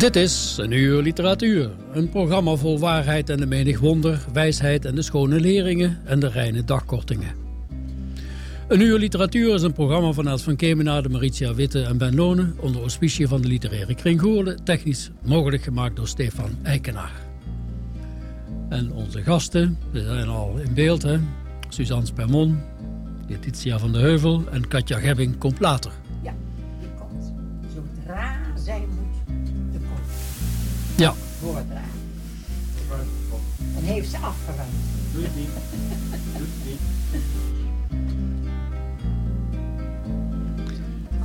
Dit is een uur literatuur. Een programma vol waarheid en de menig wonder, wijsheid en de schone leringen en de reine dagkortingen. Een uur literatuur is een programma van Els van Kemenade, Maritia Witte en Ben Lonen... onder auspicie van de literaire kring Goorlen, technisch mogelijk gemaakt door Stefan Eikenaar. En onze gasten, die zijn al in beeld, hè? Suzanne Spermon, Letitia van de Heuvel en Katja Gebbing komt later. Ja, Voordragen. En heeft ze afgeruimd. Doe het niet. Doe het niet.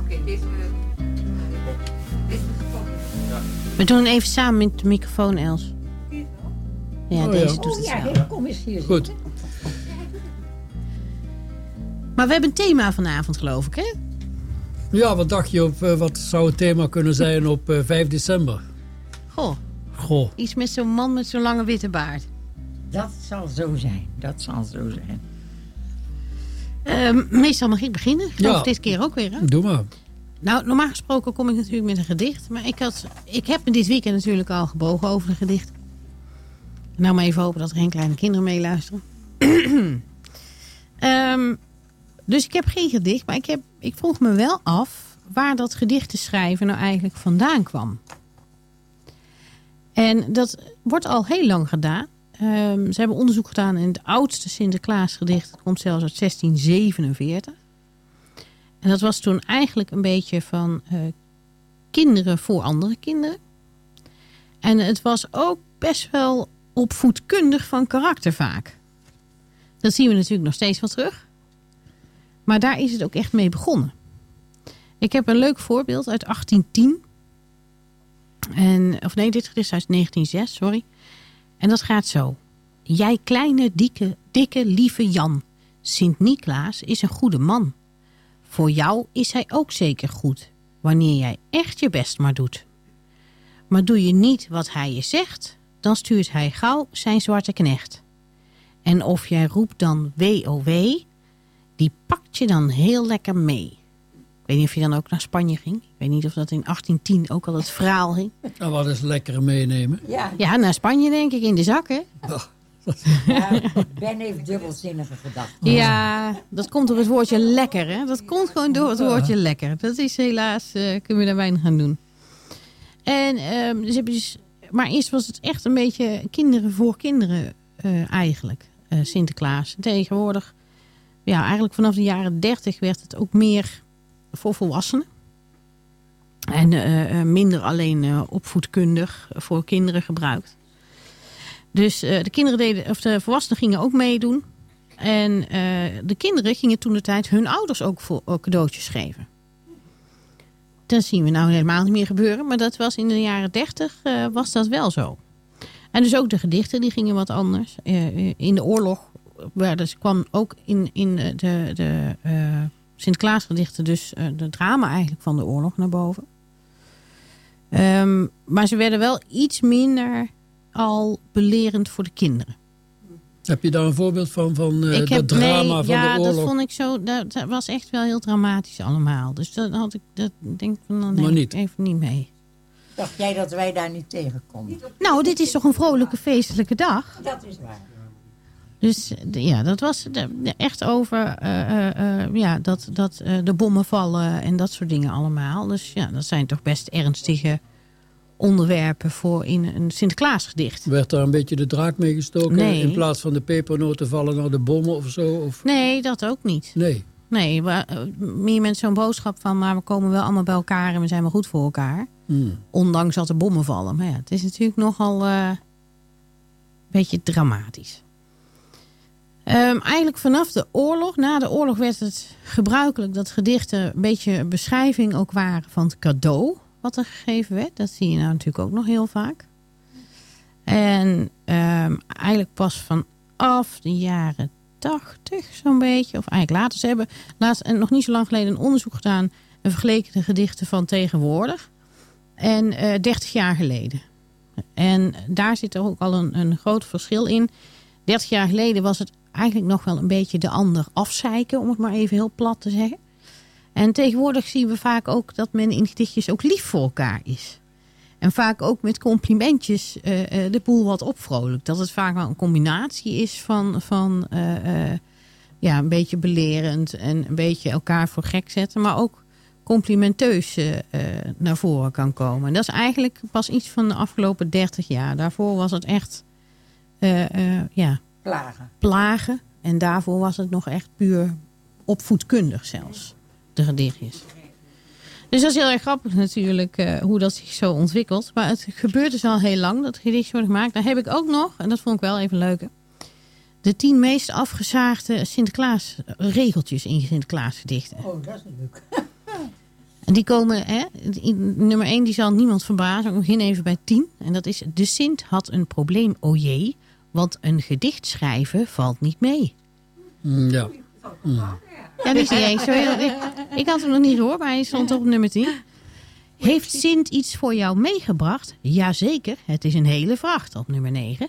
Oké, deze... We doen even samen met de microfoon, Els. Ja, Oh, deze ja. doet Oh het ja, samen. hey, kom eens hier goed. zitten. Maar we hebben een thema vanavond, geloof ik, hè? Ja, wat dacht je op, eh, wat zou het thema kunnen zijn op eh, 5 december? Goh, Goh, iets met zo'n man met zo'n lange witte baard. Dat zal zo zijn. Dat zal zo zijn. Ehm, meestal mag ik beginnen. Ik geloof Ja. dit keer ook weer, hè? doe maar. Nou, normaal gesproken kom ik natuurlijk met een gedicht. Maar ik, had, ik heb me dit weekend natuurlijk al gebogen over een gedicht. Nou, maar even hopen dat er geen kleine kinderen meeluisteren. Ehm, dus ik heb geen gedicht. Maar ik, heb, ik vroeg me wel af waar dat gedicht te schrijven nou eigenlijk vandaan kwam. En dat wordt al heel lang gedaan. Ehm, ze hebben onderzoek gedaan in het oudste Sinterklaasgedicht. Dat komt zelfs uit 1647. En dat was toen eigenlijk een beetje van eh, kinderen voor andere kinderen. En het was ook best wel opvoedkundig van karakter vaak. Dat zien we natuurlijk nog steeds wel terug. Maar daar is het ook echt mee begonnen. Ik heb een leuk voorbeeld uit 1810. En, of nee, dit is uit 1906, sorry. En dat gaat zo. Jij kleine, dikke, dikke, lieve Jan. Sint-Niklaas is een goede man. Voor jou is hij ook zeker goed, wanneer jij echt je best maar doet. Maar doe je niet wat hij je zegt, dan stuurt hij gauw zijn zwarte knecht. En of jij roept dan wee, die pakt je dan heel lekker mee. Ik weet niet of je dan ook naar Spanje ging. Ik weet niet of dat in 1810 ook al het verhaal ging. Nou, wat is lekker meenemen? Ja, Ja, naar Spanje denk ik, in de zak hè. ja, Ben heeft dubbelzinnige gedachten. Ja, dat komt door het woordje lekker. Hè? Dat komt gewoon door het woordje lekker. Dat is helaas, eh, kunnen we daar weinig aan doen. En, ehm, dus heb je dus, maar eerst was het echt een beetje kinderen voor kinderen eh, eigenlijk. eh, Sinterklaas. Tegenwoordig, ja, eigenlijk vanaf de jaren dertig werd het ook meer voor volwassenen. En eh, eh, minder alleen eh, opvoedkundig voor kinderen gebruikt. Dus de kinderen deden, of de volwassenen gingen ook meedoen. En de kinderen gingen toen de tijd hun ouders ook voor cadeautjes geven. Dat zien we nou helemaal niet meer gebeuren. Maar dat was in de jaren dertig was dat wel zo. En dus ook de gedichten die gingen wat anders. In de oorlog werden, kwam ook in, in de, de, Sinterklaasgedichten dus eh, de drama eigenlijk van de oorlog naar boven. Ehm, maar ze werden wel iets minder al belerend voor de kinderen. Heb je daar een voorbeeld van, van eh ik heb, dat drama nee, van ja, de oorlog? dat vond ik zo. Dat, dat was echt wel heel dramatisch allemaal. Dus dat had ik, dat denk ik van, dan niet. even niet mee. Dacht jij dat wij daar niet tegenkomen? Nou, dit is toch een vrolijke feestelijke dag? Dat is waar. Dus de- ja, dat was de- echt over eh, eh, eh, ja, dat, dat eh, de bommen vallen en dat soort dingen allemaal. Dus ja, dat zijn toch best ernstige onderwerpen voor in een Sinterklaasgedicht. Werd daar een beetje de draak mee gestoken? Nee. In plaats van de pepernoten vallen naar de bommen of zo? Of... Nee, dat ook niet. Nee. Nee, eh, meer met zo'n boodschap van... maar we komen wel allemaal bij elkaar en we zijn wel goed voor elkaar. Hmm. Ondanks dat er bommen vallen. Maar ja, het is natuurlijk nogal eh, een beetje dramatisch. Ehm, eigenlijk vanaf de oorlog, na de oorlog werd het gebruikelijk dat gedichten een beetje een beschrijving ook waren van het cadeau wat er gegeven werd. Dat zie je nou natuurlijk ook nog heel vaak. En ehm, eigenlijk pas vanaf de jaren tachtig zo'n beetje, of eigenlijk later. Ze hebben laatst en nog niet zo lang geleden een onderzoek gedaan en vergeleken de gedichten van tegenwoordig en eh 30 jaar geleden. En daar zit ook al een, een groot verschil in. 30 jaar geleden was het eigenlijk nog wel een beetje de ander afzeiken, om het maar even heel plat te zeggen. En tegenwoordig zien we vaak ook dat men in gedichtjes ook lief voor elkaar is. En vaak ook met complimentjes eh, de boel wat opvrolijkt. Dat het vaak wel een combinatie is van, van eh, ja, een beetje belerend en een beetje elkaar voor gek zetten. Maar ook complimenteus naar voren kan komen. En dat is eigenlijk pas iets van de afgelopen 30 jaar. Daarvoor was het echt ja, Plagen. plagen. En daarvoor was het nog echt puur opvoedkundig zelfs, de gedichtjes. Dus dat is heel erg grappig natuurlijk eh, hoe dat zich zo ontwikkelt. Maar het gebeurt dus al heel lang dat gedichtjes worden gemaakt. Dan heb ik ook nog, en dat vond ik wel even leuk... de tien meest afgezaagde Sinterklaas regeltjes in Sinterklaasgedichten. Oh, dat is leuk. En die komen, hè, nummer 1, die zal niemand verbazen. Ik begin even bij 10. En dat is, de Sint had een probleem, o jee. Want een gedicht schrijven valt niet mee. Hmm, ja. Ja, die is niet eens. Ik, ik had hem nog niet gehoord, maar hij stond op nummer 10. Heeft Sint iets voor jou meegebracht? Jazeker, het is een hele vracht op nummer 9.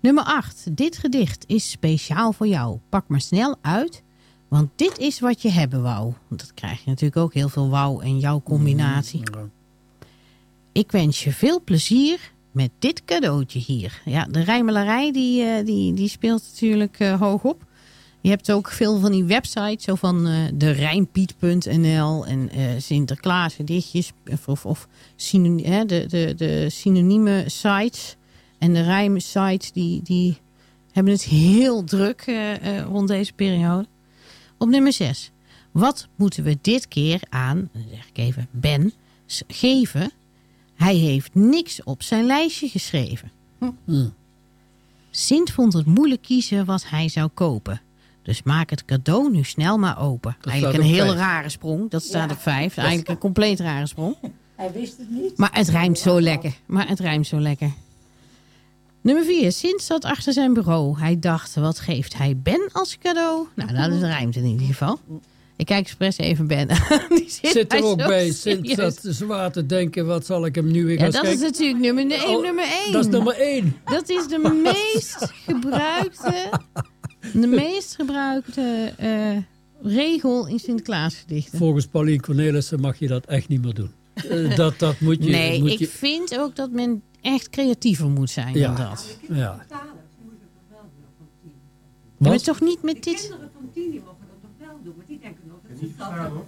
Nummer 8. Dit gedicht is speciaal voor jou. Pak maar snel uit, want dit is wat je hebben wou. Want dat krijg je natuurlijk ook heel veel wou en jouw combinatie. Ja. Ik wens je veel plezier met dit cadeautje hier. Ja, de rijmelarij die, eh, die, die speelt natuurlijk eh, hoog op. Je hebt ook veel van die websites, zo van eh de Rijnpiet.nl en eh Sinterklaas gedichtjes of, of, of hè, de, de, de synonieme sites en de rijmsites die, die hebben het heel druk rond deze periode. Op nummer 6. Wat moeten we dit keer aan, zeg ik even, Ben geven? Hij heeft niks op zijn lijstje geschreven. Hmm. Sint vond het moeilijk kiezen wat hij zou kopen. Dus maak het cadeau nu snel maar open. Dat Eigenlijk een vijf. rare sprong. Dat staat Ja. op vijf. Eigenlijk een compleet rare sprong. Hij wist het niet. Maar het rijmt zo lekker. Maar het rijmt zo lekker. Nummer 4. Sint zat achter zijn bureau. Hij dacht, wat geeft hij Ben als cadeau? Nou, dat is rijmt in ieder geval. Ik kijk expres even Ben. Die zit, Zit er ook bij serieus. zat zwaar te denken, wat zal ik hem nu weer Ja, gaan dat is natuurlijk nummer, nee, Oh, nummer 1. Dat is nummer één. Dat is de meest gebruikte, de meest gebruikte eh, regel in Sinterklaasgedichten. Volgens Paulien Cornelissen mag je dat echt niet meer doen. Eh, dat, dat moet je... Nee, moet ik je, vind ook dat men echt creatiever moet zijn Ja. dan dat. ja. Maar Wat? toch niet met dit... Niet verstaan, hoor.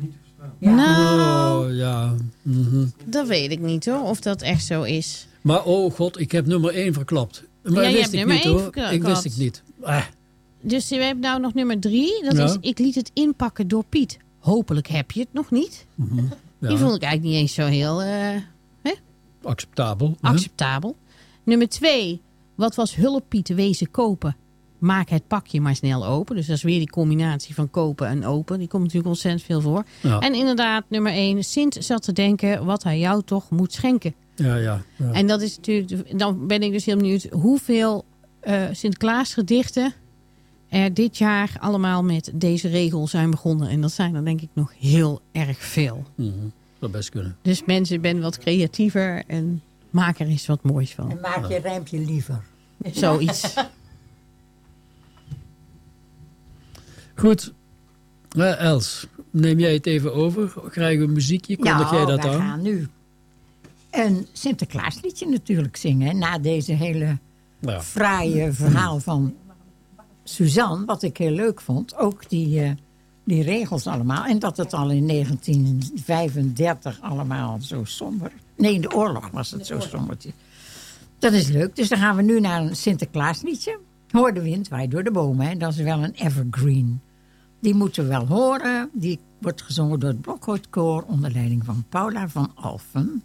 niet te verstaan. Ja. Nou, Oh, ja. mhm. dat weet ik niet hoor, of dat echt zo is. Maar oh god, ik heb nummer 1 verklapt. Maar Ja, je wist hebt ik nummer niet hoor. verklapt. Ik wist ik niet. Ah, Dus we hebben nou nog nummer drie. Dat Ja. is, ik liet het inpakken door Piet. Hopelijk heb je het nog niet. mhm. Die ja, vond ik eigenlijk niet eens zo heel... eh, acceptabel. hè? acceptabel. Nummer twee, wat was hulp Piet wezen kopen? Maak het pakje maar snel open. Dus dat is weer die combinatie van kopen en open. Die komt natuurlijk ontzettend veel voor. Ja, En inderdaad, nummer één, Sint zat te denken wat hij jou toch moet schenken. ja, ja. ja. En dat is natuurlijk, dan ben ik dus heel benieuwd hoeveel eh Sinterklaas gedichten er dit jaar allemaal met deze regel zijn begonnen. En dat zijn er denk ik nog heel erg veel. Mhm. Zou best kunnen. Dus mensen, ben wat creatiever en maak er eens wat moois van. En maak je rijmpje liever. Zoiets. Goed. Eh, Els, neem jij het even over? Krijgen we muziekje? Kondig jij dat aan? gaan nu een Sinterklaasliedje natuurlijk zingen. Na deze hele Ja. fraaie verhaal van Suzanne, wat ik heel leuk vond. Ook die, eh, die regels allemaal. En dat het al in 1935 allemaal zo somber... Nee, in de oorlog was het zo sombertje. Dat is leuk. Dus dan gaan we nu naar een Sinterklaasliedje. Hoor de wind waait door de bomen. Hè. Dat is wel een evergreen. Die moeten we wel horen. Die wordt gezongen door het Blokhoutkoor... onder leiding van Paula van Alphen.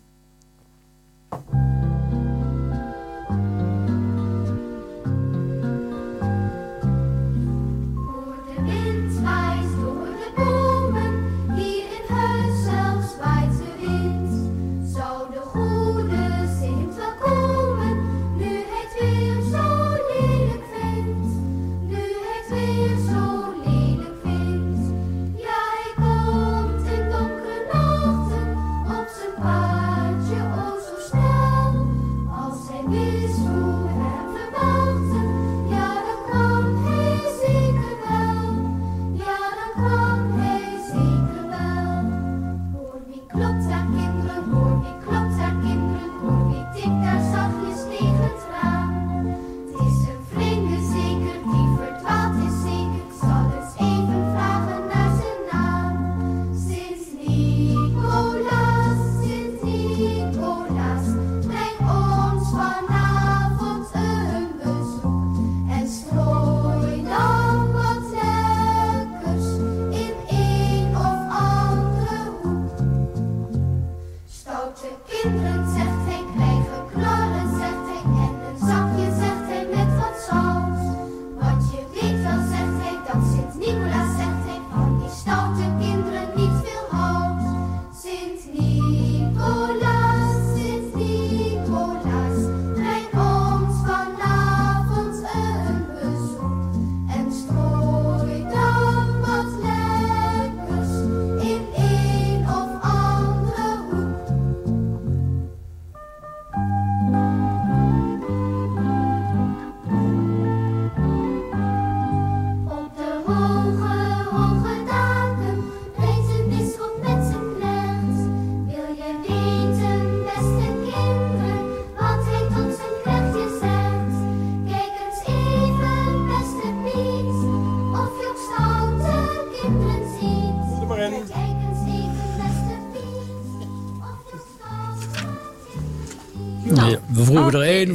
Hoor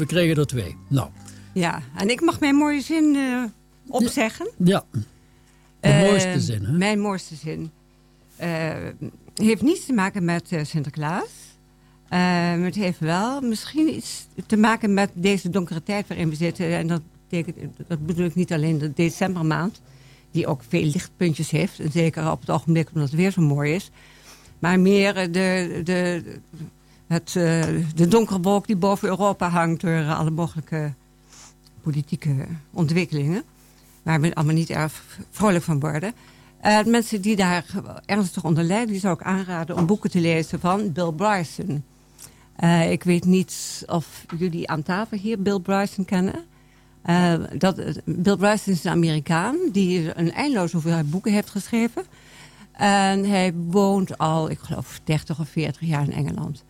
we kregen er twee. Nou, Ja, en ik mag mijn mooie zin eh, opzeggen. ja. De Eh, mooiste zin, hè? Mijn mooiste zin. eh, heeft niets te maken met Sinterklaas. Het heeft wel misschien iets te maken met deze donkere tijd waarin we zitten. En dat, betekent, dat bedoel ik niet alleen de decembermaand. Die ook veel lichtpuntjes heeft. En zeker op het ogenblik omdat het weer zo mooi is. Maar meer de, de, het, eh, de donkere wolk die boven Europa hangt... door alle mogelijke politieke ontwikkelingen. Waar we allemaal niet erg vrolijk van worden. Eh, mensen die daar ernstig onder lijden... die zou ik aanraden om boeken te lezen van Bill Bryson. Eh, ik weet niet of jullie aan tafel hier Bill Bryson kennen. Dat, Bill Bryson is een Amerikaan die een eindeloze hoeveelheid boeken heeft geschreven. En hij woont al, ik geloof, 30 of 40 jaar in Engeland.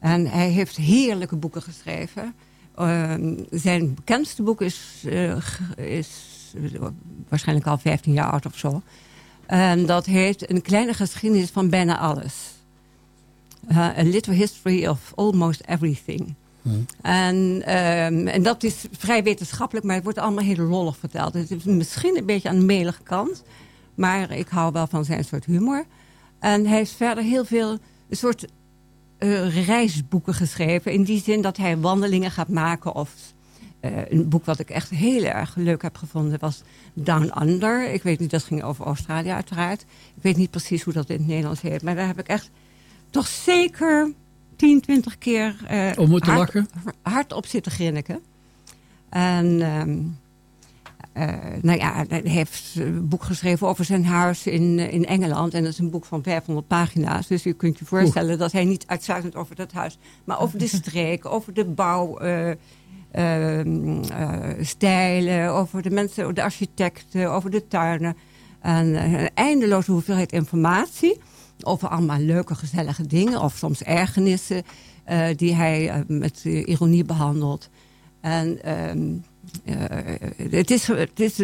En hij heeft heerlijke boeken geschreven. Ehm, zijn bekendste boek is, eh, is eh, waarschijnlijk al 15 jaar oud of zo. En dat heet Een kleine geschiedenis van bijna alles. Uh, a Little History of Almost Everything. En, ehm, en dat is vrij wetenschappelijk, maar het wordt allemaal heel lollig verteld. Het is misschien een beetje aan de melige kant. Maar ik hou wel van zijn soort humor. En hij heeft verder heel veel een soort eh, reisboeken geschreven. In die zin dat hij wandelingen gaat maken. Of eh, een boek wat ik echt heel erg leuk heb gevonden was Down Under. Ik weet niet, dat ging over Australië uiteraard. Ik weet niet precies hoe dat in het Nederlands heet. Maar daar heb ik echt toch zeker 10, 20 keer eh, Om hard, lachen? hard op zitten grinniken. En ehm, eh, nou ja, hij heeft een boek geschreven over zijn huis in, eh, in Engeland. En dat is een boek van 500 pagina's. Dus u kunt je voorstellen dat hij niet uitsluitend over dat huis... maar over de streek, over de bouw... eh, ehm, eh, stijlen, over de mensen, de architecten, over de tuinen. En een eindeloze hoeveelheid informatie over allemaal leuke, gezellige dingen. Of soms ergernissen die hij met ironie behandelt. En ehm, eh, het, is, het is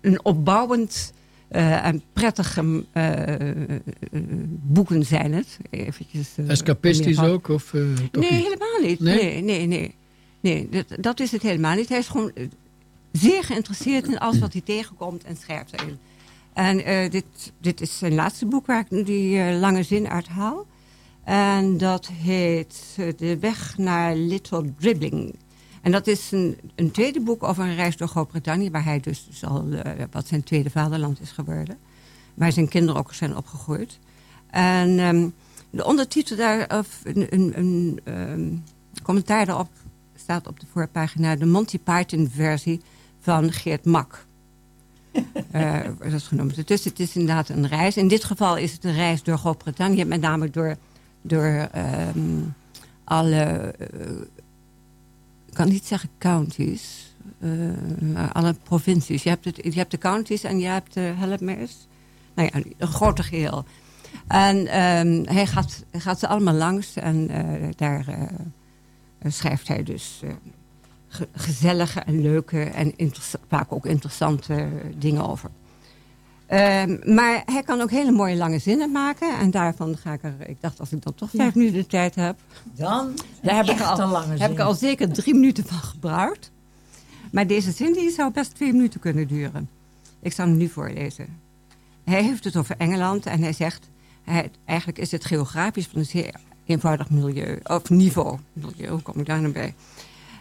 een- opbouwend eh, en prettig eh, eh, boeken zijn het. Eventjes, eh, Escapistisch ook? Of, eh, Nee, niet? helemaal niet. Nee? Nee, nee, nee. nee. dat, dat is het helemaal niet. Hij is gewoon eh, zeer geïnteresseerd in alles wat hij tegenkomt en schrijft erin. En eh, dit, dit is zijn laatste boek waar ik die eh, lange zin uit haal. En dat heet eh, De weg naar Little Dribbling. En dat is een, een tweede boek over een reis door Groot-Brittannië... waar hij dus, dus al, eh, wat zijn tweede vaderland is geworden. Waar zijn kinderen ook zijn opgegroeid. En ehm, de ondertitel daar, of een, een, een ehm, commentaar daarop staat op de voorpagina... de Monty Python versie van Geert Mak. Eh, dat is genoemd. Dus het is inderdaad een reis. In dit geval is het een reis door Groot-Brittannië. Met name door, door ehm, alle... eh, kan niet zeggen counties. eh, alle provincies. Je hebt, het, je hebt de counties en je hebt de help. Nou ja, een groter geheel. En ehm, hij gaat, gaat ze allemaal langs. En eh, daar eh, schrijft hij dus... ge- gezellige en leuke en vaak ook interessante dingen over. Ehm, maar hij kan ook hele mooie lange zinnen maken. En daarvan ga ik er... Ik dacht, als ik dan toch vijf minuten de tijd heb... Dan Daar heb ik, al, heb ik al zeker drie minuten van gebruikt. Maar deze zin die zou best twee minuten kunnen duren. Ik zal hem nu voorlezen. Hij heeft het over Engeland en hij zegt... Hij, eigenlijk is het geografisch van een zeer eenvoudig milieu. Of niveau. Milieu, hoe kom ik daar nou bij?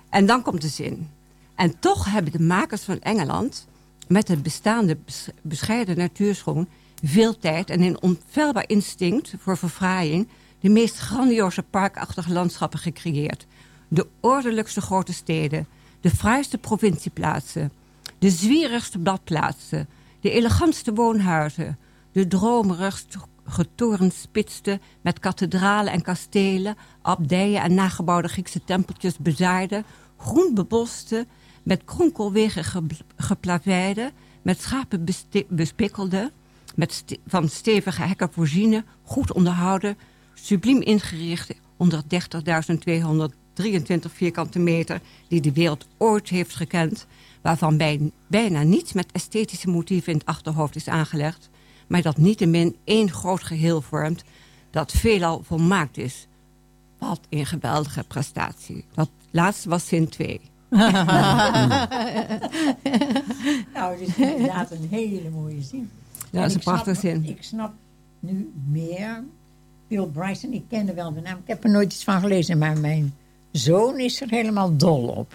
En dan komt de zin. En toch hebben de makers van Engeland... met het bestaande bes- bescheiden natuurschoon... veel tijd en een onfeilbaar instinct voor verfraaiing... de meest grandioze parkachtige landschappen gecreëerd. De ordelijkste grote steden, de fraaiste provincieplaatsen... de zwierigste bladplaatsen, de elegantste woonhuizen... de dromerigst getorenspitste met kathedralen en kastelen... abdijen en nagebouwde Griekse tempeltjes bezaarde... groen beboste, met kronkelwegen ge- geplaveide... met schapen bespikkelde... met van stevige hekken voorziene, goed onderhouden... subliem ingericht onder 30.223 vierkante meter... die de wereld ooit heeft gekend... waarvan bij, bijna niets met esthetische motieven in het achterhoofd is aangelegd... maar dat niettemin één groot geheel vormt... dat veelal volmaakt is. Wat een geweldige prestatie. Dat laatste was zin 2. Nou, dit is inderdaad een hele mooie zin. Ja, dat is een ik snap- prachtige zin. Ik snap nu meer. Bill Bryson, ik kende wel de naam. Ik heb er nooit iets van gelezen, maar mijn zoon is er helemaal dol op.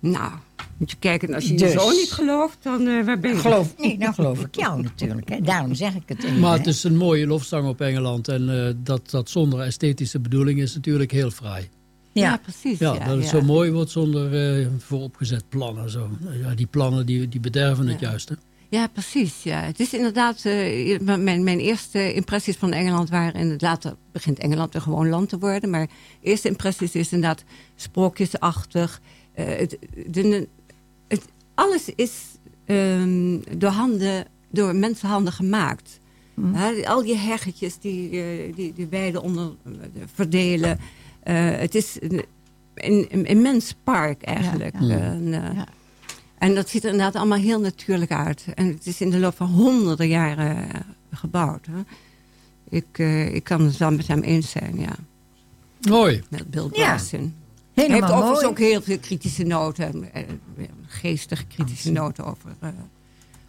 Nou, moet je kijken. Als je Dus. je zo niet gelooft, dan eh, waar ben je? Geloof, nee, dan geloof ik jou natuurlijk. Hè. Daarom zeg ik het even. Maar hè. het is een mooie lofzang op Engeland. En eh, dat, dat zonder esthetische bedoeling is natuurlijk heel fraai. Ja, Ja. precies. Ja, Ja, dat het zo mooi wordt zonder eh, vooropgezet plannen. Zo. Ja, die plannen die, die bederven het juist. hè. Ja, precies. Ja. Het is inderdaad, eh, mijn, mijn eerste impressies van Engeland waren, en later begint Engeland een gewoon land te worden, maar eerste impressies is inderdaad sprookjesachtig. Eh, het, de, het, alles is ehm, door, handen, door mensenhanden gemaakt. Hè, al die heggetjes die, eh, die, die weiden onder verdelen. Eh, het is een, een, een immens park eigenlijk. Ja, ja. En, eh, Ja. en dat ziet er inderdaad allemaal heel natuurlijk uit. En het is in de loop van honderden jaren eh, gebouwd. Hè. Ik, eh, ik kan het wel met hem eens zijn, ja. Mooi. Met Bill Ja. Hij heeft overigens mooi. ook heel veel kritische noten. geestige kritische noten over, eh,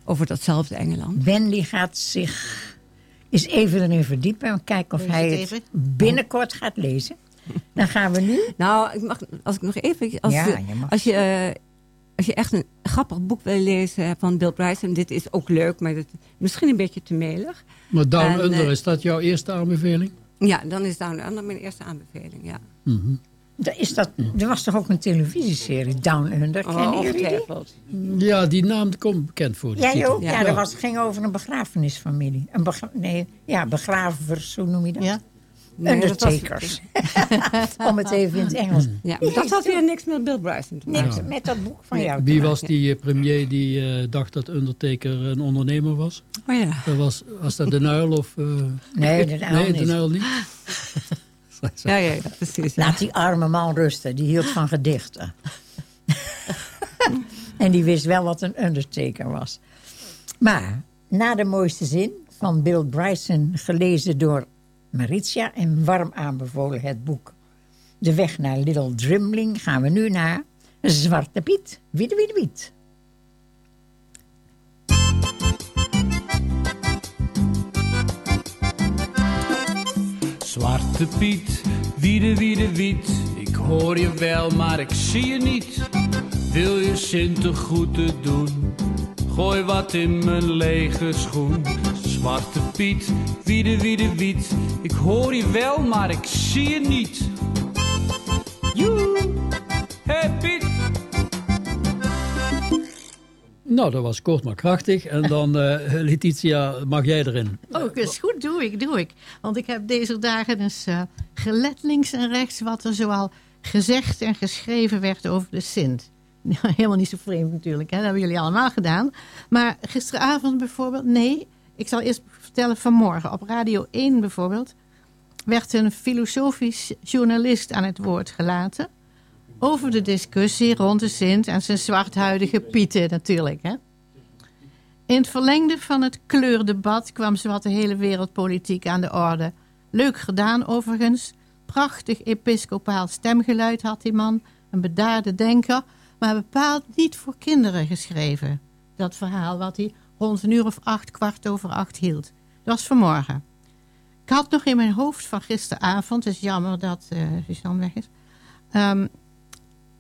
over datzelfde Engeland. Ben die gaat zich eens even erin verdiepen en kijken of Lees hij het het even. binnenkort gaat lezen. Dan gaan we nu. Nou, ik mag, als ik nog even... Als, Ja, je, mag. als, je, eh, als je echt een grappig boek wil lezen van Bill Bryson... dit is ook leuk, maar dat, misschien een beetje te melig. Maar Down En, Under, eh, is dat jouw eerste aanbeveling? Ja, dan is Down Under mijn eerste aanbeveling, ja. Mhm. Er, is dat, er was toch ook een televisieserie, Down Under, Oh, kennen jullie die? Ja, die naam komt bekend voor. die Jij ook? Ja, Ja. dat was, het ging over een begrafenisfamilie. Een begra nee, ja, begravers, hoe noem je dat? Ja? Nee, Undertakers. Om het even in het Engels. Ja, maar dat had weer niks met Bill Bryson te maken. Niks met dat boek van jou. Wie was die eh, premier die eh, dacht dat Undertaker een ondernemer was? Oh ja. Dat was, was dat de Nuil of... eh, Nee, de nee, niet. de Nuil niet. Ja, ja, ja, precies. Ja. Laat die arme man rusten, die hield van gedichten. En die wist wel wat een undertaker was. Maar na de mooiste zin van Bill Bryson, gelezen door Maritia en warm aanbevolen het boek De weg naar Little Drimling, gaan we nu naar Zwarte Piet. Wiede, wiede, wiet. Zwarte Piet, wiede, wiede, wiet. Ik hoor je wel, maar ik zie je niet. Wil je Sint de groeten doen? Gooi wat in mijn lege schoen. Zwarte Piet, wiede, wiede, wiet. Ik hoor je wel, maar ik zie je niet. Joe, hey Piet. Nou, dat was kort maar krachtig. En dan, eh Letitia, mag jij erin? Oh, is goed, doe ik, doe ik. Want ik heb deze dagen eens eh, gelet links en rechts wat er zoal gezegd en geschreven werd over de Sint. Nou, helemaal niet zo vreemd natuurlijk, hè? dat hebben jullie allemaal gedaan. Maar gisteravond bijvoorbeeld, nee, ik zal eerst vertellen vanmorgen. Op Radio 1 bijvoorbeeld werd een filosofisch journalist aan het woord gelaten over de discussie rond de Sint en zijn zwarthuidige Pieten natuurlijk. Hè? In het verlengde van het kleurdebat kwam zowat de hele wereldpolitiek aan de orde. Leuk gedaan overigens. Prachtig episcopaal stemgeluid had die man. Een bedaarde denker. Maar bepaald niet voor kinderen geschreven. Dat verhaal wat hij rond een uur of acht, kwart over acht hield. Dat was vanmorgen. Ik had nog in mijn hoofd van gisteravond. Het is jammer dat uh, Suzanne weg is. Um,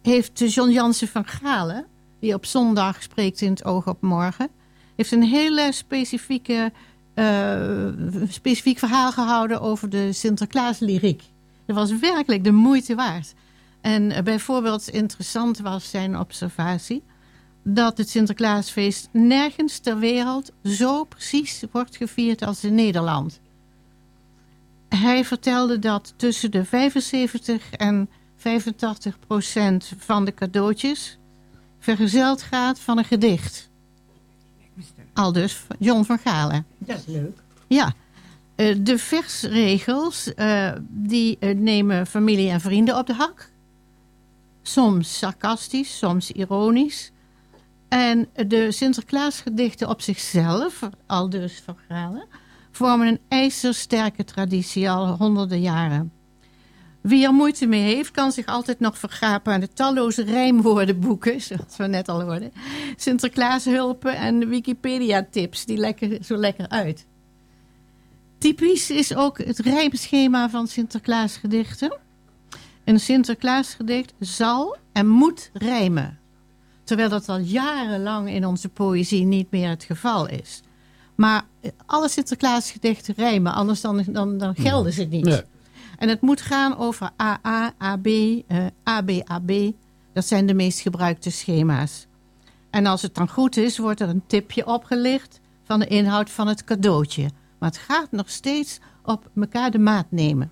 heeft John Jansen van Galen, die op zondag spreekt in het oog op morgen, heeft een hele specifieke, uh, specifiek verhaal gehouden over de Sinterklaas-lyriek. Dat was werkelijk de moeite waard. En uh, bijvoorbeeld interessant was zijn observatie dat het Sinterklaasfeest nergens ter wereld zo precies wordt gevierd als in Nederland. Hij vertelde dat tussen de 75 en 85% van de cadeautjes vergezeld gaat van een gedicht. Al dus John van Galen. Dat is leuk. Ja. Uh, de versregels uh, die uh, nemen familie en vrienden op de hak. Soms sarcastisch, soms ironisch. En de Sinterklaasgedichten op zichzelf, al dus van Galen, vormen een ijzersterke traditie al honderden jaren. Wie er moeite mee heeft, kan zich altijd nog vergapen aan de talloze rijmwoordenboeken, zoals we net al hoorden. Sinterklaashulpen en Wikipedia-tips, die lekker, zo lekker uit. Typisch is ook het rijmschema van Sinterklaasgedichten. Een Sinterklaasgedicht zal en moet rijmen. Terwijl dat al jarenlang in onze poëzie niet meer het geval is. Maar alle Sinterklaasgedichten rijmen, anders dan, dan, dan gelden ze niet. Nee. En het moet gaan over AA, AB, uh, AB, AB. Dat zijn de meest gebruikte schema's. En als het dan goed is, wordt er een tipje opgelicht van de inhoud van het cadeautje. Maar het gaat nog steeds op elkaar de maat nemen.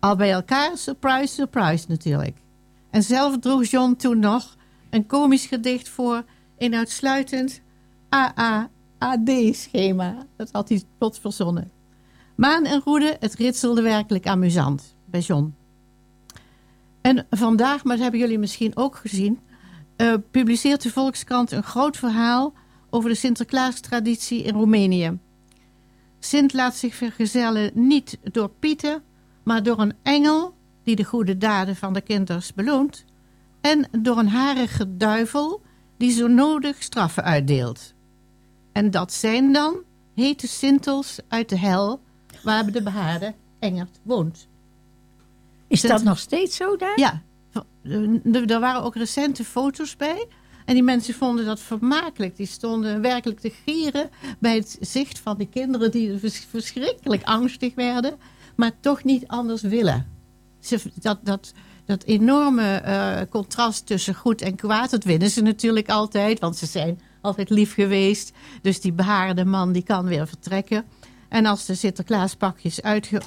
Al bij elkaar, surprise, surprise natuurlijk. En zelf droeg John toen nog een komisch gedicht voor in uitsluitend AA-AD-schema. Dat had hij plots verzonnen. Maan en Roede, het ritselde werkelijk amusant bij John. En vandaag, maar dat hebben jullie misschien ook gezien... Uh, publiceert de Volkskrant een groot verhaal... over de Sinterklaas-traditie in Roemenië. Sint laat zich vergezellen niet door Pieten... maar door een engel die de goede daden van de kinders beloont... en door een harige duivel die zo nodig straffen uitdeelt. En dat zijn dan hete sintels uit de hel waar de behaarde Engert woont. Is dat, dat nog steeds zo daar? Ja. Er waren ook recente foto's bij. En die mensen vonden dat vermakelijk. Die stonden werkelijk te gieren bij het zicht van de kinderen... die verschrikkelijk angstig werden, maar toch niet anders willen. Ze, dat, dat, dat enorme uh, contrast tussen goed en kwaad... dat winnen ze natuurlijk altijd, want ze zijn altijd lief geweest. Dus die behaarde man die kan weer vertrekken... En als de Sinterklaaspakjes uitge,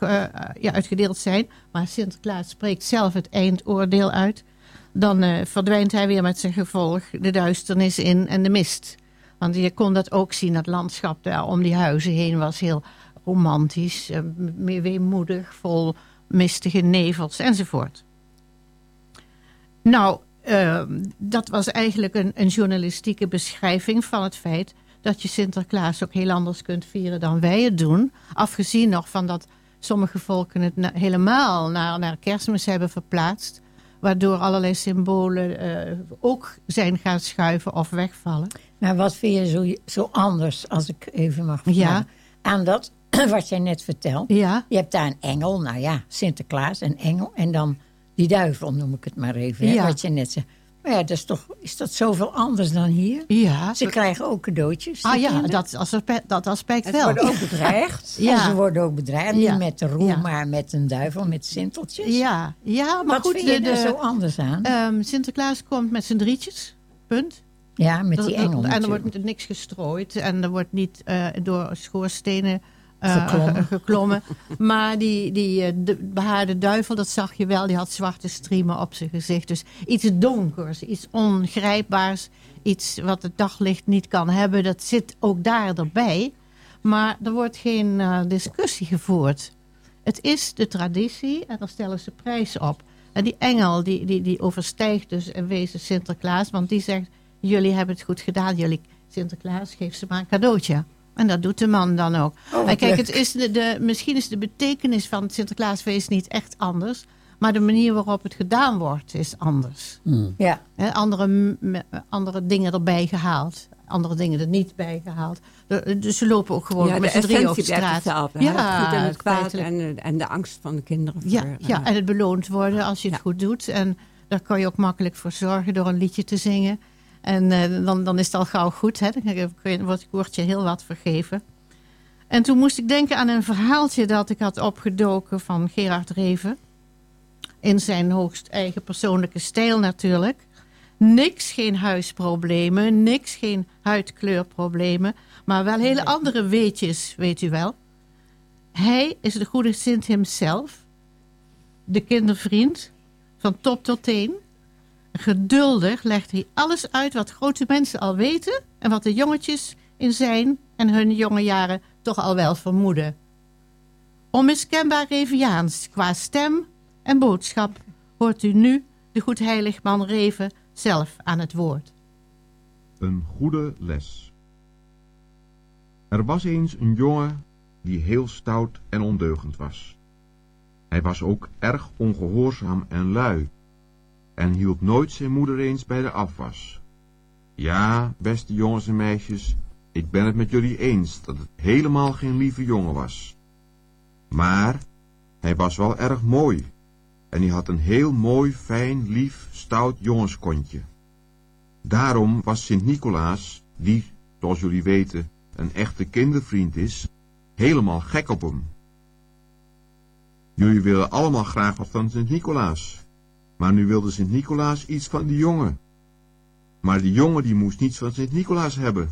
uh, ja, uitgedeeld zijn, maar Sinterklaas spreekt zelf het eindoordeel uit, dan uh, verdwijnt hij weer met zijn gevolg de duisternis in en de mist. Want je kon dat ook zien, het landschap daar om die huizen heen was heel romantisch, weemoedig, vol mistige nevels enzovoort. Nou, ehm, dat was eigenlijk een, een journalistieke beschrijving van het feit dat je Sinterklaas ook heel anders kunt vieren dan wij het doen. Afgezien nog van dat sommige volken het na- helemaal naar, naar kerstmis hebben verplaatst. Waardoor allerlei symbolen eh, ook zijn gaan schuiven of wegvallen. Maar wat vind je zo, zo anders, als ik even mag vragen, Ja. aan dat wat jij net vertelt? Ja, Je hebt daar een engel, nou ja, Sinterklaas, een engel. En dan die duivel, noem ik het maar even, hè, wat je net zei. Maar ja, dat is, toch, is dat zoveel anders dan hier? ja. Ze krijgen ook cadeautjes. Ah ja, dat, aspect, dat aspect wel. ze worden ook bedreigd. En Ja. ze worden ook bedreigd, Ja. niet met de roe, Ja. maar met een duivel, met sinteltjes. Ja, ja maar Wat goed, vind je de, er zo de, anders aan? ehm, Sinterklaas komt met zijn drietjes, punt. ja, met die engel En er wordt niks gestrooid en er wordt niet eh, door schoorstenen Geklommen. ge- geklommen. maar die, die eh, de behaarde duivel, dat zag je wel, die had zwarte striemen op zijn gezicht. Dus iets donkers, iets ongrijpbaars, iets wat het daglicht niet kan hebben, dat zit ook daar erbij. Maar er wordt geen eh, discussie gevoerd. Het is de traditie en daar stellen ze prijs op. En die engel die, die, die overstijgt dus in wezen Sinterklaas. Want die zegt, jullie hebben het goed gedaan. Jullie, Sinterklaas, geeft ze maar een cadeautje. En dat doet de man dan ook. en kijk, het is de, de, misschien is de betekenis van het Sinterklaasfeest niet echt anders. Maar de manier waarop het gedaan wordt is anders. Ja, Hè, andere, andere dingen erbij gehaald. Andere dingen er niet bij gehaald. Dus ze lopen ook gewoon Ja, de met z'n drieën blijft straat. hetzelfde. Ja, het goed en het kwaad en, en de angst van de kinderen. Voor, Ja, eh, ja, en het beloond worden als je het Ja. goed doet. En daar kan je ook makkelijk voor zorgen door een liedje te zingen. En eh, dan, dan is het al gauw goed. Hè? Dan wordt, wordt je heel wat vergeven. En toen moest ik denken aan een verhaaltje dat ik had opgedoken van Gerard Reven. In zijn hoogst eigen persoonlijke stijl natuurlijk. Niks, geen huisproblemen, niks, geen huidkleurproblemen. Maar wel hele andere weetjes, weet u wel. Hij is de goede Sint himself. De kindervriend, van top tot teen. Geduldig legt hij alles uit wat grote mensen al weten... en wat de jongetjes in zijn en hun jonge jaren toch al wel vermoeden. Onmiskenbaar Reviaans qua stem en boodschap... hoort u nu de goedheiligman Reven zelf aan het woord. Een goede les. Er was eens een jongen die heel stout en ondeugend was. Hij was ook erg ongehoorzaam en lui en hielp nooit zijn moeder eens bij de afwas. Ja, beste jongens en meisjes, ik ben het met jullie eens dat het helemaal geen lieve jongen was. Maar hij was wel erg mooi en hij had een heel mooi, fijn, lief, stout jongenskontje. Daarom was Sint-Nicolaas, die, zoals jullie weten, een echte kindervriend is, helemaal gek op hem. Jullie willen allemaal graag wat van Sint-Nicolaas, maar nu wilde Sint-Nicolaas iets van die jongen. Maar die jongen die moest niets van Sint-Nicolaas hebben,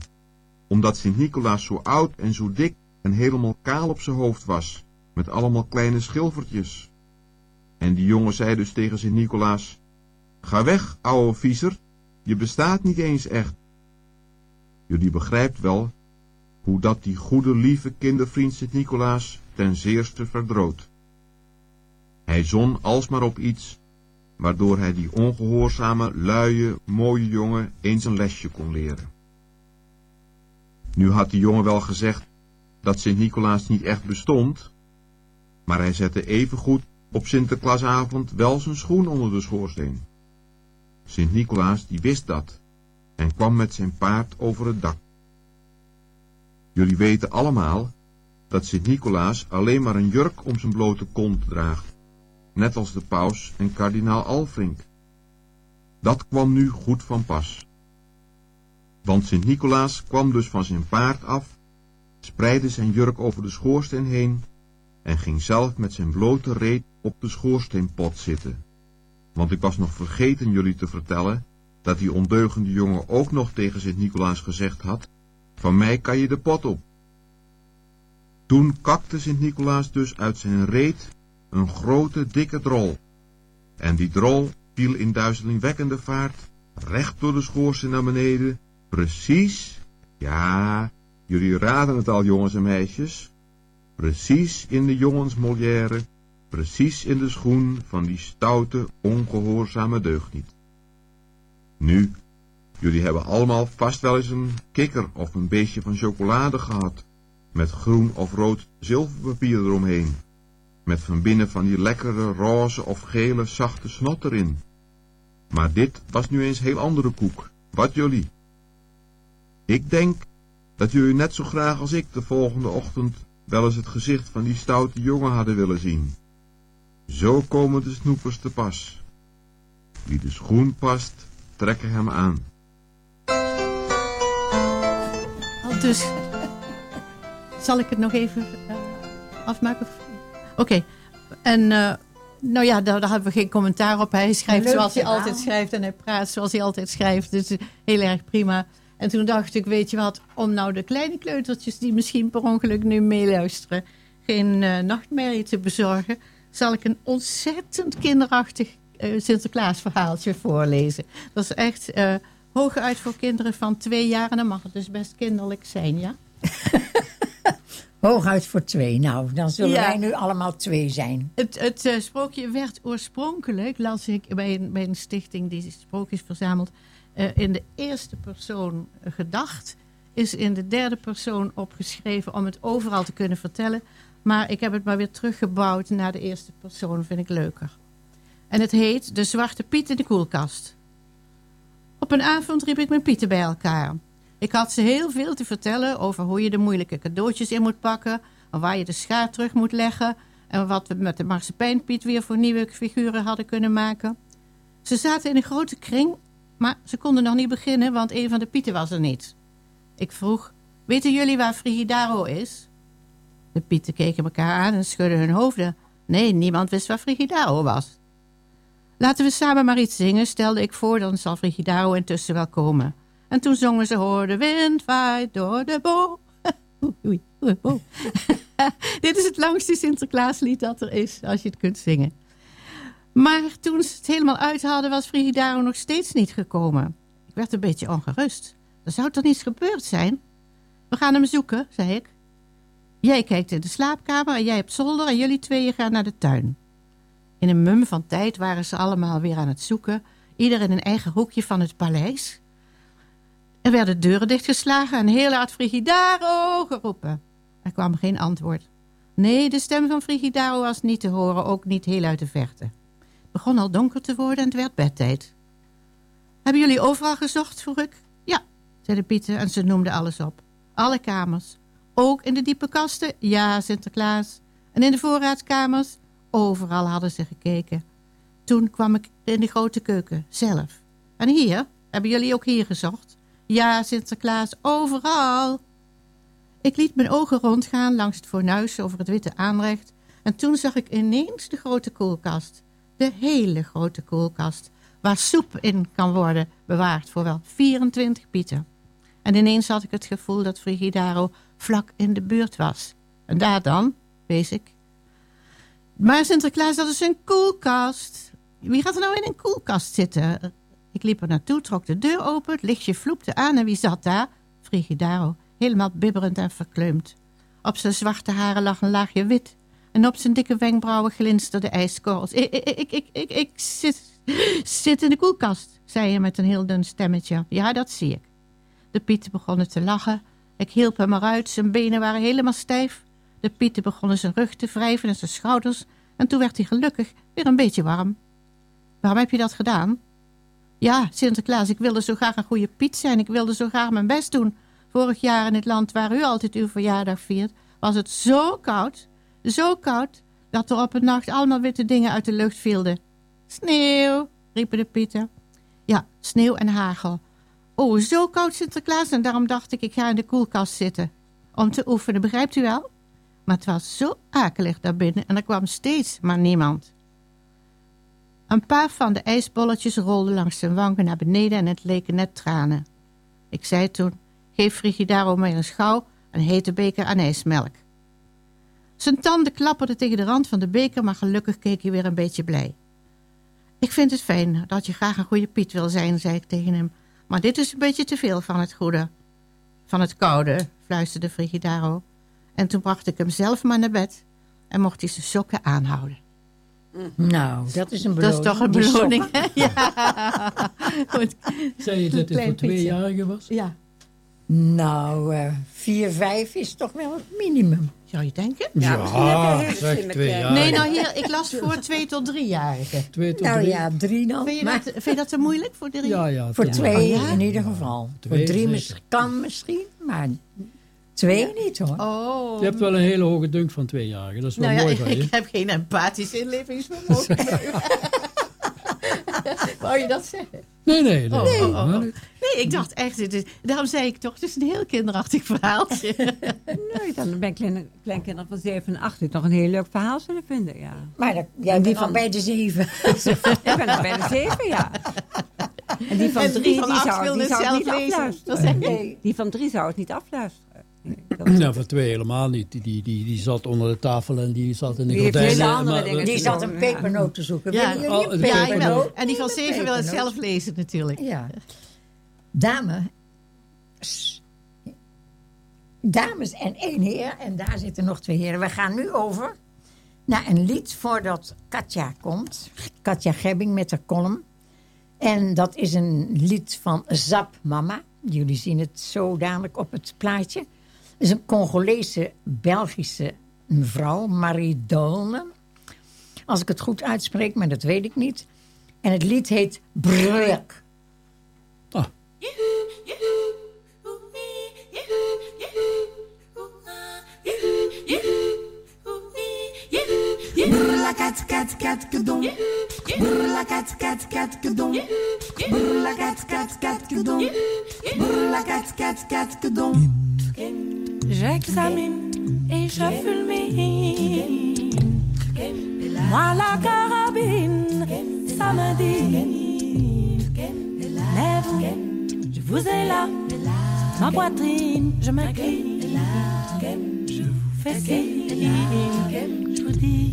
omdat Sint-Nicolaas zo oud en zo dik en helemaal kaal op zijn hoofd was, met allemaal kleine schilfertjes. En die jongen zei dus tegen Sint-Nicolaas, Ga weg, ouwe viezer, je bestaat niet eens echt. Jullie begrijpt wel hoe dat die goede lieve kindervriend Sint-Nicolaas ten zeerste verdroot. Hij zon alsmaar op iets, waardoor hij die ongehoorzame, luie, mooie jongen eens een lesje kon leren. Nu had die jongen wel gezegd dat Sint-Nicolaas niet echt bestond, maar hij zette evengoed op Sinterklaasavond wel zijn schoen onder de schoorsteen. Sint-Nicolaas die wist dat en kwam met zijn paard over het dak. Jullie weten allemaal dat Sint-Nicolaas alleen maar een jurk om zijn blote kont draagt, net als de paus en kardinaal Alfrink. Dat kwam nu goed van pas. Want Sint-Nicolaas kwam dus van zijn paard af, spreidde zijn jurk over de schoorsteen heen en ging zelf met zijn blote reet op de schoorsteenpot zitten. Want ik was nog vergeten jullie te vertellen dat die ondeugende jongen ook nog tegen Sint-Nicolaas gezegd had, van mij kan je de pot op. Toen kakte Sint-Nicolaas dus uit zijn reet een grote dikke drol. En die drol viel in duizelingwekkende vaart recht door de schoorsteen naar beneden, precies, ja, jullie raden het al jongens en meisjes, precies in de jongensmolière, precies in de schoen van die stoute, ongehoorzame deugniet. Nu, jullie hebben allemaal vast wel eens een kikker of een beestje van chocolade gehad, met groen of rood zilverpapier eromheen, met van binnen van die lekkere roze of gele zachte snot erin. Maar dit was nu eens heel andere koek. Wat jullie? Ik denk dat jullie net zo graag als ik de volgende ochtend wel eens het gezicht van die stoute jongen hadden willen zien. Zo komen de snoepers te pas. Wie de schoen past, trekken hem aan. Al dus. Zal ik het nog even eh, afmaken? Oké. En eh, nou ja, daar, daar hebben we geen commentaar op. Hij schrijft Leuk zoals hij altijd schrijft. En hij praat zoals hij altijd schrijft. Dus heel erg prima. En toen dacht ik, weet je wat, om nou de kleine kleutertjes die misschien per ongeluk nu meeluisteren, geen eh, nachtmerrie te bezorgen, zal ik een ontzettend kinderachtig eh, Sinterklaas verhaaltje voorlezen. Dat is echt eh hooguit voor kinderen van twee jaar en dan mag het dus best kinderlijk zijn, ja? Hooguit voor twee. Nou, dan zullen Ja. wij nu allemaal twee zijn. Het, het eh, sprookje werd oorspronkelijk, las ik bij een, bij een stichting die sprookjes verzamelt, eh, in de eerste persoon gedacht. Is in de derde persoon opgeschreven om het overal te kunnen vertellen. Maar ik heb het maar weer teruggebouwd naar de eerste persoon, vind ik leuker. En het heet De Zwarte Piet in de koelkast. Op een avond riep ik mijn pieten bij elkaar. Ik had ze heel veel te vertellen over hoe je de moeilijke cadeautjes in moet pakken, en waar je de schaar terug moet leggen en wat we met de marsepein-piet weer voor nieuwe figuren hadden kunnen maken. Ze zaten in een grote kring, maar ze konden nog niet beginnen, want een van de pieten was er niet. Ik vroeg, weten jullie waar Frigidaro is? De pieten keken elkaar aan en schudden hun hoofden. Nee, niemand wist waar Frigidaro was. Laten we samen maar iets zingen, stelde ik voor, dan zal Frigidaro intussen wel komen. En toen zongen ze, hoor de wind waait door de boom. Oei, oei, oei. Dit is het langste Sinterklaaslied dat er is, als je het kunt zingen. Maar toen ze het helemaal uit hadden, was Frigidaro nog steeds niet gekomen. Ik werd een beetje ongerust. Er zou toch niets gebeurd zijn? We gaan hem zoeken, zei ik. Jij kijkt in de slaapkamer en jij op zolder en jullie tweeën gaan naar de tuin. In een mum van tijd waren ze allemaal weer aan het zoeken, ieder in een eigen hoekje van het paleis. Er werden deuren dichtgeslagen en heel hard Frigidaro geroepen. Er kwam geen antwoord. Nee, de stem van Frigidaro was niet te horen, ook niet heel uit de verte. Het begon al donker te worden en het werd bedtijd. Hebben jullie overal gezocht, vroeg ik. Ja, zei de Pieter en ze noemde alles op. Alle kamers. Ook in de diepe kasten? Ja, Sinterklaas. En in de voorraadkamers? Overal hadden ze gekeken. Toen kwam ik in de grote keuken, zelf. En hier? Hebben jullie ook hier gezocht? Ja, Sinterklaas, overal. Ik liet mijn ogen rondgaan langs het fornuis over het witte aanrecht. En toen zag ik ineens de grote koelkast. De hele grote koelkast. Waar soep in kan worden bewaard voor wel 24 pieten. En ineens had ik het gevoel dat Frigidaro vlak in de buurt was. En daar dan, wees ik. Maar Sinterklaas, dat is een koelkast. Wie gaat er nou in een koelkast zitten? Ik liep er naartoe, trok de deur open, het lichtje vloepte aan en wie zat daar? Frigidaro, helemaal bibberend en verkleumd. Op zijn zwarte haren lag een laagje wit en op zijn dikke wenkbrauwen glinsterden ijskorrels. Ik, ik, ik, ik, ik, zit, zit in de koelkast, zei hij met een heel dun stemmetje. Ja, dat zie ik. De pieten begonnen te lachen. Ik hielp hem eruit, zijn benen waren helemaal stijf. De pieten begonnen zijn rug te wrijven en zijn schouders. En toen werd hij gelukkig weer een beetje warm. Waarom heb je dat gedaan? Ja, Sinterklaas, ik wilde zo graag een goede Piet zijn. Ik wilde zo graag mijn best doen. Vorig jaar in het land waar u altijd uw verjaardag viert, was het zo koud, zo koud, dat er op een nacht allemaal witte dingen uit de lucht vielden. Sneeuw, riepen de pieten. Ja, sneeuw en hagel. Oh, zo koud Sinterklaas en daarom dacht ik, ik ga in de koelkast zitten. Om te oefenen, begrijpt u wel? Maar het was zo akelig daarbinnen en er kwam steeds maar niemand. Een paar van de ijsbolletjes rolden langs zijn wangen naar beneden en het leken net tranen. Ik zei toen, geef Frigidaro maar een schouw een hete beker aan ijsmelk. Zijn tanden klapperden tegen de rand van de beker, maar gelukkig keek hij weer een beetje blij. Ik vind het fijn dat je graag een goede Piet wil zijn, zei ik tegen hem. Maar dit is een beetje te veel van het goede. Van het koude, fluisterde Frigidaro. En toen bracht ik hem zelf maar naar bed en mocht hij zijn sokken aanhouden. Nou, dat is een Dat is beloning. toch een beloning, hè? Ja. Goed. Zei je dat dit Klein voor tweejarigen was? Ja. Nou, eh, vier, vijf is toch wel het minimum. Zou je denken? Ja, je zeg twee jaar. Nee, nou hier, ik las voor twee tot driejarigen. Twee tot Nou drie? ja, drie dan. Vind je, Maar dat, vind je dat te moeilijk voor drie? Ja, ja. voor ja. twee Oh, ja? in ieder geval. twee voor drie mis- kan misschien, maar twee niet hoor. Oh. Je hebt wel een hele hoge dunk van tweejarigen. Dat is wel nou ja, mooi ik, van je. ik heb geen empathisch inlevingsvermogen. Wou je dat zeggen? Nee, nee. nee. Oh, oh, oh, oh. Nee. Nee, ik dacht echt, het is, daarom zei ik toch, het is een heel kinderachtig verhaaltje. Nee, dan ben kleine, kleinkinderen van 7 en 8 die toch een heel leuk verhaal zullen vinden, ja. Maar dat, jij bent van- bij de zeven. Ik ben bij de 7, ja. En die van En 3 die acht zou, die het zou het niet lezen. afluisteren. Nee, die van 3 zou het niet afluisteren. Nee, dat- Nou, van twee helemaal niet. Die, die, die, die zat onder de tafel en die zat in de Die gordijnen. hele andere maar- dingen Die zat een ja. pepernoot te zoeken. Ja, oh, ja, Ja. En die van zeven wil het zelf lezen natuurlijk. Ja. Dame. Dames en één heer. En daar zitten nog twee heren. We gaan nu over naar een lied voordat Katja komt. Katja Gebbing met haar column. En dat is een lied van Zap Mama. Jullie zien het zo dadelijk op het plaatje. Het is een Congolese, Belgische mevrouw, Marie Dolne. Als ik het goed uitspreek, maar dat weet ik niet. En het lied heet Bruk. Ah, Brrla kat kat kat kedong. Brrla kat kat kat kedong. Brrla kat kat kat kedong. Brrla kat kat kat kedong. J'examine et je fulmine. Moi la carabine, ça me dit. Mais vous, je vous ai là, ma poitrine, je m'incline. Je vous fais signe, je vous dis.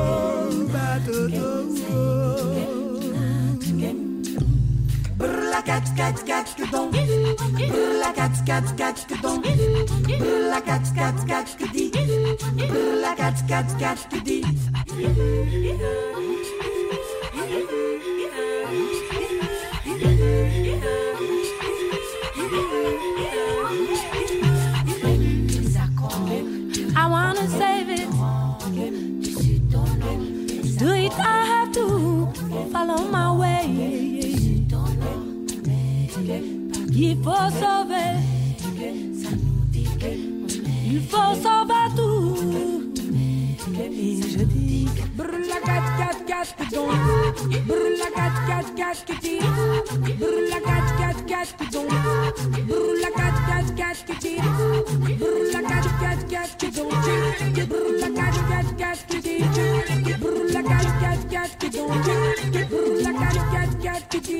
Brrla kat kat kat kedong. Brrla kat kat kat kedong. Brrla kat kat kat kedi. Brrla kat kat kat kat kat kat kedi. Brrla kat kat kat kedon. Brrla kat kat kat kedi. Brrla kat kat kat kedon. Brrla kat kat kat kedi. Brrla kat kat kat kedon. Brrla kat kat kat kedi.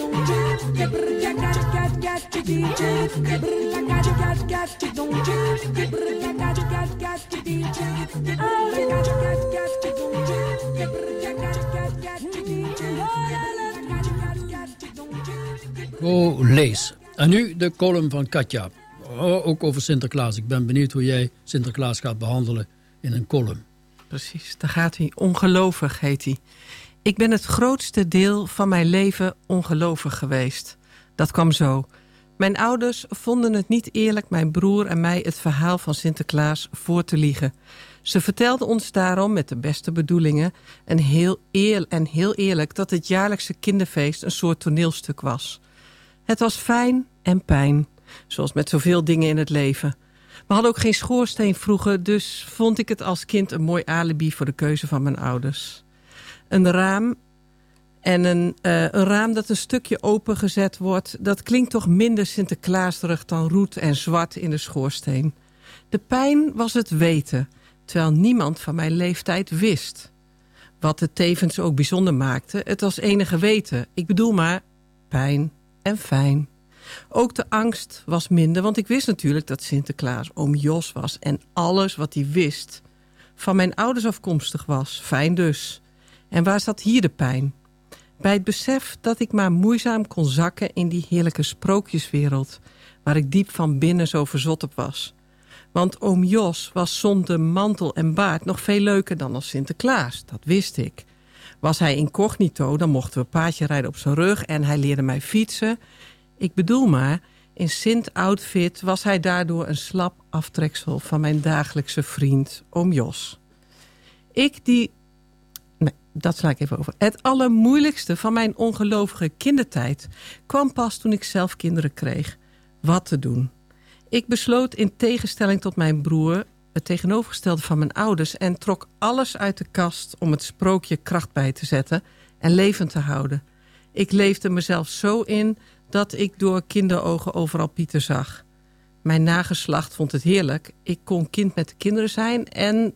Go lees. En nu de column van Katja. Oh, ook over Sinterklaas. Ik ben benieuwd hoe jij Sinterklaas gaat behandelen in een column. precies. Daar gaat hij. Ongelovig heet hij. Ik ben het grootste deel van mijn leven ongelovig geweest. Dat kwam zo. Mijn ouders vonden het niet eerlijk mijn broer en mij het verhaal van Sinterklaas voor te liegen. Ze vertelden ons daarom met de beste bedoelingen en heel, eer en heel eerlijk dat het jaarlijkse kinderfeest een soort toneelstuk was. Het was fijn en pijn, zoals met zoveel dingen in het leven. We hadden ook geen schoorsteen vroeger, dus vond ik het als kind een mooi alibi voor de keuze van mijn ouders. Een raam en een, uh, een raam dat een stukje opengezet wordt... dat klinkt toch minder Sinterklaaserig dan roet en zwart in de schoorsteen. De pijn was het weten, terwijl niemand van mijn leeftijd wist. Wat het tevens ook bijzonder maakte, het was enige weten. Ik bedoel maar pijn en fijn. Ook de angst was minder, want ik wist natuurlijk dat Sinterklaas oom Jos was... en alles wat hij wist van mijn ouders afkomstig was. Fijn dus. En waar zat hier de pijn? Bij het besef dat ik maar moeizaam kon zakken in die heerlijke sprookjeswereld... waar ik diep van binnen zo verzot op was. Want oom Jos was zonder mantel en baard nog veel leuker dan als Sinterklaas. Dat wist ik. Was hij incognito, dan mochten we paardje rijden op zijn rug... en hij leerde mij fietsen. Ik bedoel maar, in Sint-outfit was hij daardoor een slap aftreksel... van mijn dagelijkse vriend, oom Jos. Ik die dat sla ik even over. Het allermoeilijkste van mijn ongelovige kindertijd kwam pas toen ik zelf kinderen kreeg. Wat te doen? Ik besloot in tegenstelling tot mijn broer het tegenovergestelde van mijn ouders... en trok alles uit de kast om het sprookje kracht bij te zetten en levend te houden. Ik leefde mezelf zo in dat ik door kinderogen overal Pieter zag. Mijn nageslacht vond het heerlijk. Ik kon kind met de kinderen zijn en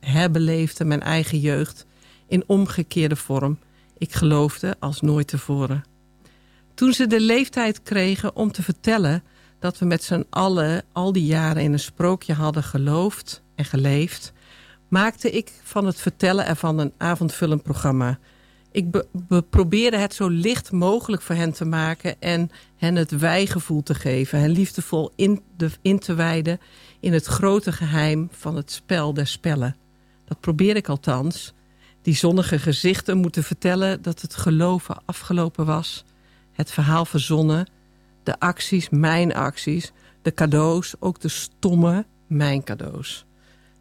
herbeleefde mijn eigen jeugd in omgekeerde vorm. Ik geloofde als nooit tevoren. Toen ze de leeftijd kregen om te vertellen dat we met z'n allen al die jaren in een sprookje hadden geloofd en geleefd, maakte ik van het vertellen ervan een avondvullend programma. Ik probeerde het zo licht mogelijk voor hen te maken en hen het wijgevoel te geven, hen liefdevol in, de, in te wijden in het grote geheim van het spel der spellen. Dat probeer ik althans, die zonnige gezichten moeten vertellen dat het geloven afgelopen was. Het verhaal verzonnen, de acties mijn acties, de cadeaus, ook de stomme mijn cadeaus.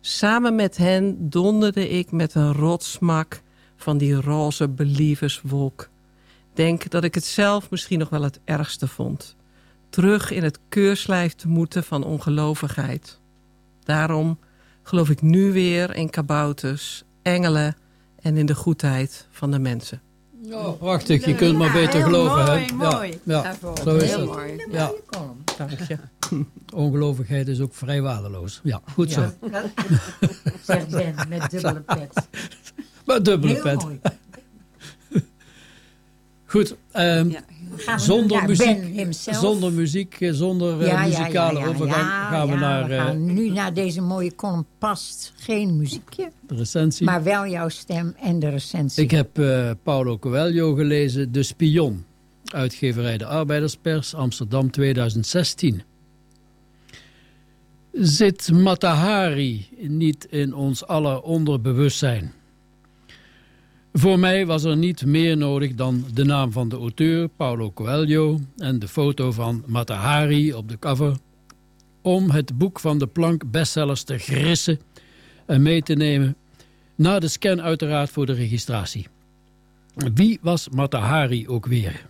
Samen met hen donderde ik met een rotsmak van die roze believerswolk. Denk dat ik het zelf misschien nog wel het ergste vond. Terug in het keurslijf te moeten van ongelovigheid. Daarom geloof ik nu weer in kabouters, engelen en in de goedheid van de mensen. Ja, prachtig. Je kunt maar beter geloven. Mooi, hè? mooi. Ja, ja. zo is Heel het. mooi. Ja. Dank je. Ongelovigheid is ook vrij waardeloos. Ja, goed zo. Ja, zegt Ben met dubbele pet. Maar dubbele Heel pet. mooi. Goed, ehm, Ja. Gaan we zonder, naar muziek, Ben himself. zonder muziek, eh, zonder eh, Ja, muzikale ja, ja, overgang gaan we naar we eh, gaan nu naar deze mooie column past geen muziekje, de recensie. maar wel jouw stem en de recensie. Ik heb eh, Paulo Coelho gelezen, De Spion. Uitgeverij De Arbeiderspers, Amsterdam 2016. Zit Matahari niet in ons aller onderbewustzijn? Voor mij was er niet meer nodig dan de naam van de auteur, Paulo Coelho... en de foto van Matahari op de cover... om het boek van de plank bestsellers te grissen en mee te nemen... na de scan uiteraard voor de registratie. Wie was Matahari ook weer?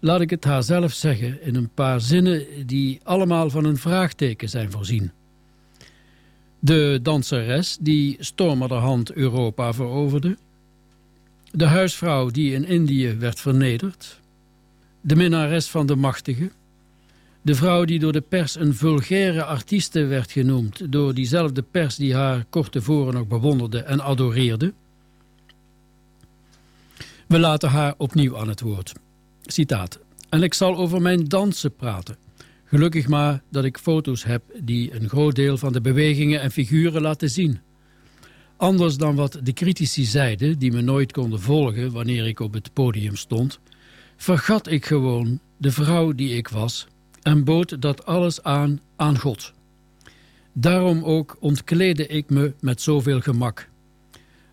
Laat ik het haar zelf zeggen in een paar zinnen die allemaal van een vraagteken zijn voorzien. De danseres die stormerderhand Europa veroverde. De huisvrouw die in Indië werd vernederd. De minnares van de machtige. De vrouw die door de pers een vulgaire artieste werd genoemd... door diezelfde pers die haar kort tevoren nog bewonderde en adoreerde. We laten haar opnieuw aan het woord. Citaat. En ik zal over mijn dansen praten. Gelukkig maar dat ik foto's heb die een groot deel van de bewegingen en figuren laten zien. Anders dan wat de critici zeiden, die me nooit konden volgen wanneer ik op het podium stond, vergat ik gewoon de vrouw die ik was en bood dat alles aan aan God. Daarom ook ontkleedde ik me met zoveel gemak.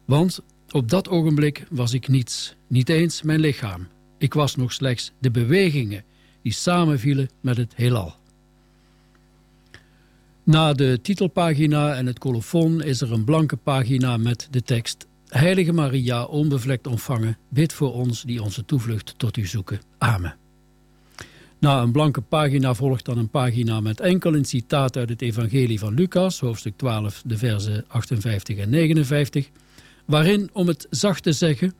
Want op dat ogenblik was ik niets, niet eens mijn lichaam. Ik was nog slechts de bewegingen die samenvielen met het heelal. Na de titelpagina en het colofon is er een blanke pagina met de tekst Heilige Maria, onbevlekt ontvangen, bid voor ons die onze toevlucht tot u zoeken. Amen. Na een blanke pagina volgt dan een pagina met enkel een citaat uit het evangelie van Lucas, hoofdstuk 12, de versen 58 en 59, waarin, om het zacht te zeggen,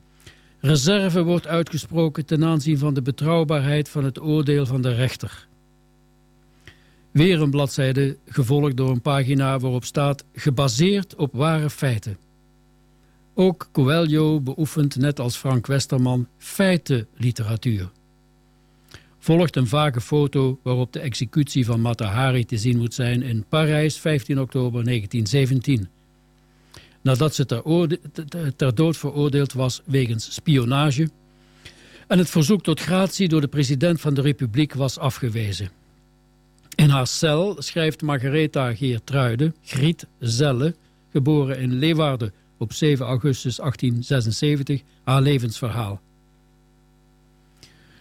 reserve wordt uitgesproken ten aanzien van de betrouwbaarheid van het oordeel van de rechter. Weer een bladzijde, gevolgd door een pagina waarop staat gebaseerd op ware feiten. Ook Coelho beoefent, net als Frank Westerman, feitenliteratuur. Volgt een vage foto waarop de executie van Mata Hari te zien moet zijn in Parijs, 15 oktober 1917. Nadat ze ter, ter dood veroordeeld was wegens spionage en het verzoek tot gratie door de president van de republiek was afgewezen. In haar cel schrijft Margaretha Geertruide, Griet Zelle, geboren in Leeuwarden op 7 augustus 1876, haar levensverhaal.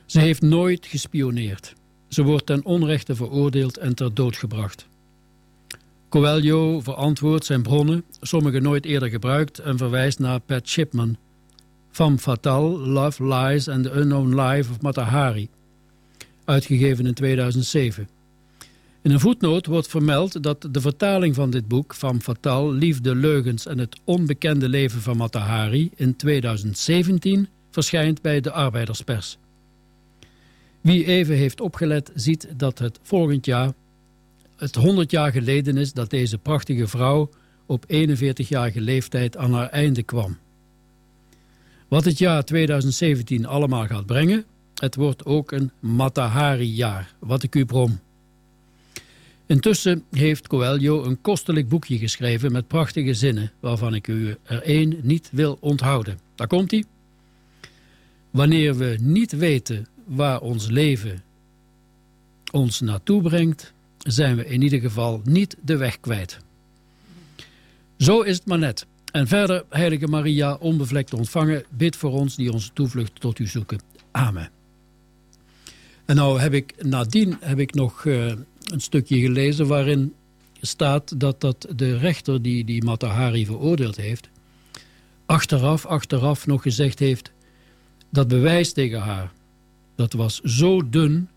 Ze heeft nooit gespioneerd. Ze wordt ten onrechte veroordeeld en ter dood gebracht. Coelho verantwoordt zijn bronnen, sommige nooit eerder gebruikt, en verwijst naar Pat Shipman. Femme Fatale, Love, Lies and the Unknown Life of Matahari, uitgegeven in 2007. In een voetnoot wordt vermeld dat de vertaling van dit boek, Femme Fatale, Liefde, Leugens en het onbekende leven van Matahari, in 2017 verschijnt bij de arbeiderspers. Wie even heeft opgelet ziet dat het volgend jaar het 100 jaar geleden is dat deze prachtige vrouw op 41-jarige leeftijd aan haar einde kwam. Wat het jaar 2017 allemaal gaat brengen, het wordt ook een Matahari-jaar, wat ik u brom. Intussen heeft Coelho een kostelijk boekje geschreven met prachtige zinnen, waarvan ik u er één niet wil onthouden. Daar komt hij. Wanneer we niet weten waar ons leven ons naartoe brengt, zijn we in ieder geval niet de weg kwijt. Zo is het maar net. En verder, Heilige Maria, onbevlekt ontvangen, bid voor ons die onze toevlucht tot u zoeken. Amen. En nou heb ik nadien heb ik nog uh, een stukje gelezen waarin staat dat, dat de rechter die, die Matahari veroordeeld heeft, achteraf, achteraf nog gezegd heeft, dat bewijs tegen haar, dat was zo dun,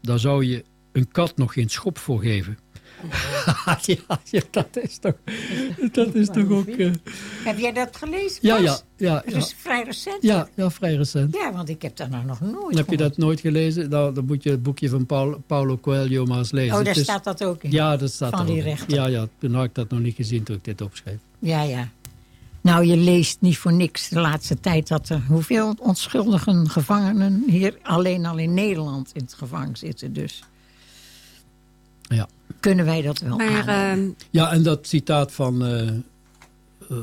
daar zou je een kat nog geen schop voor geven. ja, ja, dat is toch, dat is toch ook... Uh... Heb jij dat gelezen? Ja, ja, ja. Het is vrij recent. Ja, ja, vrij recent. Ja, want ik heb dat nou nog nooit Heb je dat nooit gelezen? Nou, dan moet je het boekje van Paul, Paulo Coelho maar eens lezen. Oh, daar staat dat ook in? Ja, dat staat Van die rechter. Ja, ja, toen had ik dat nog niet gezien toen ik dit opschreef. Ja, ja. Nou, je leest niet voor niks de laatste tijd dat er hoeveel onschuldige gevangenen hier alleen al in Nederland in het gevangen zitten. Dus ja. Kunnen wij dat wel Maar, uh, Ja, en dat citaat van, uh,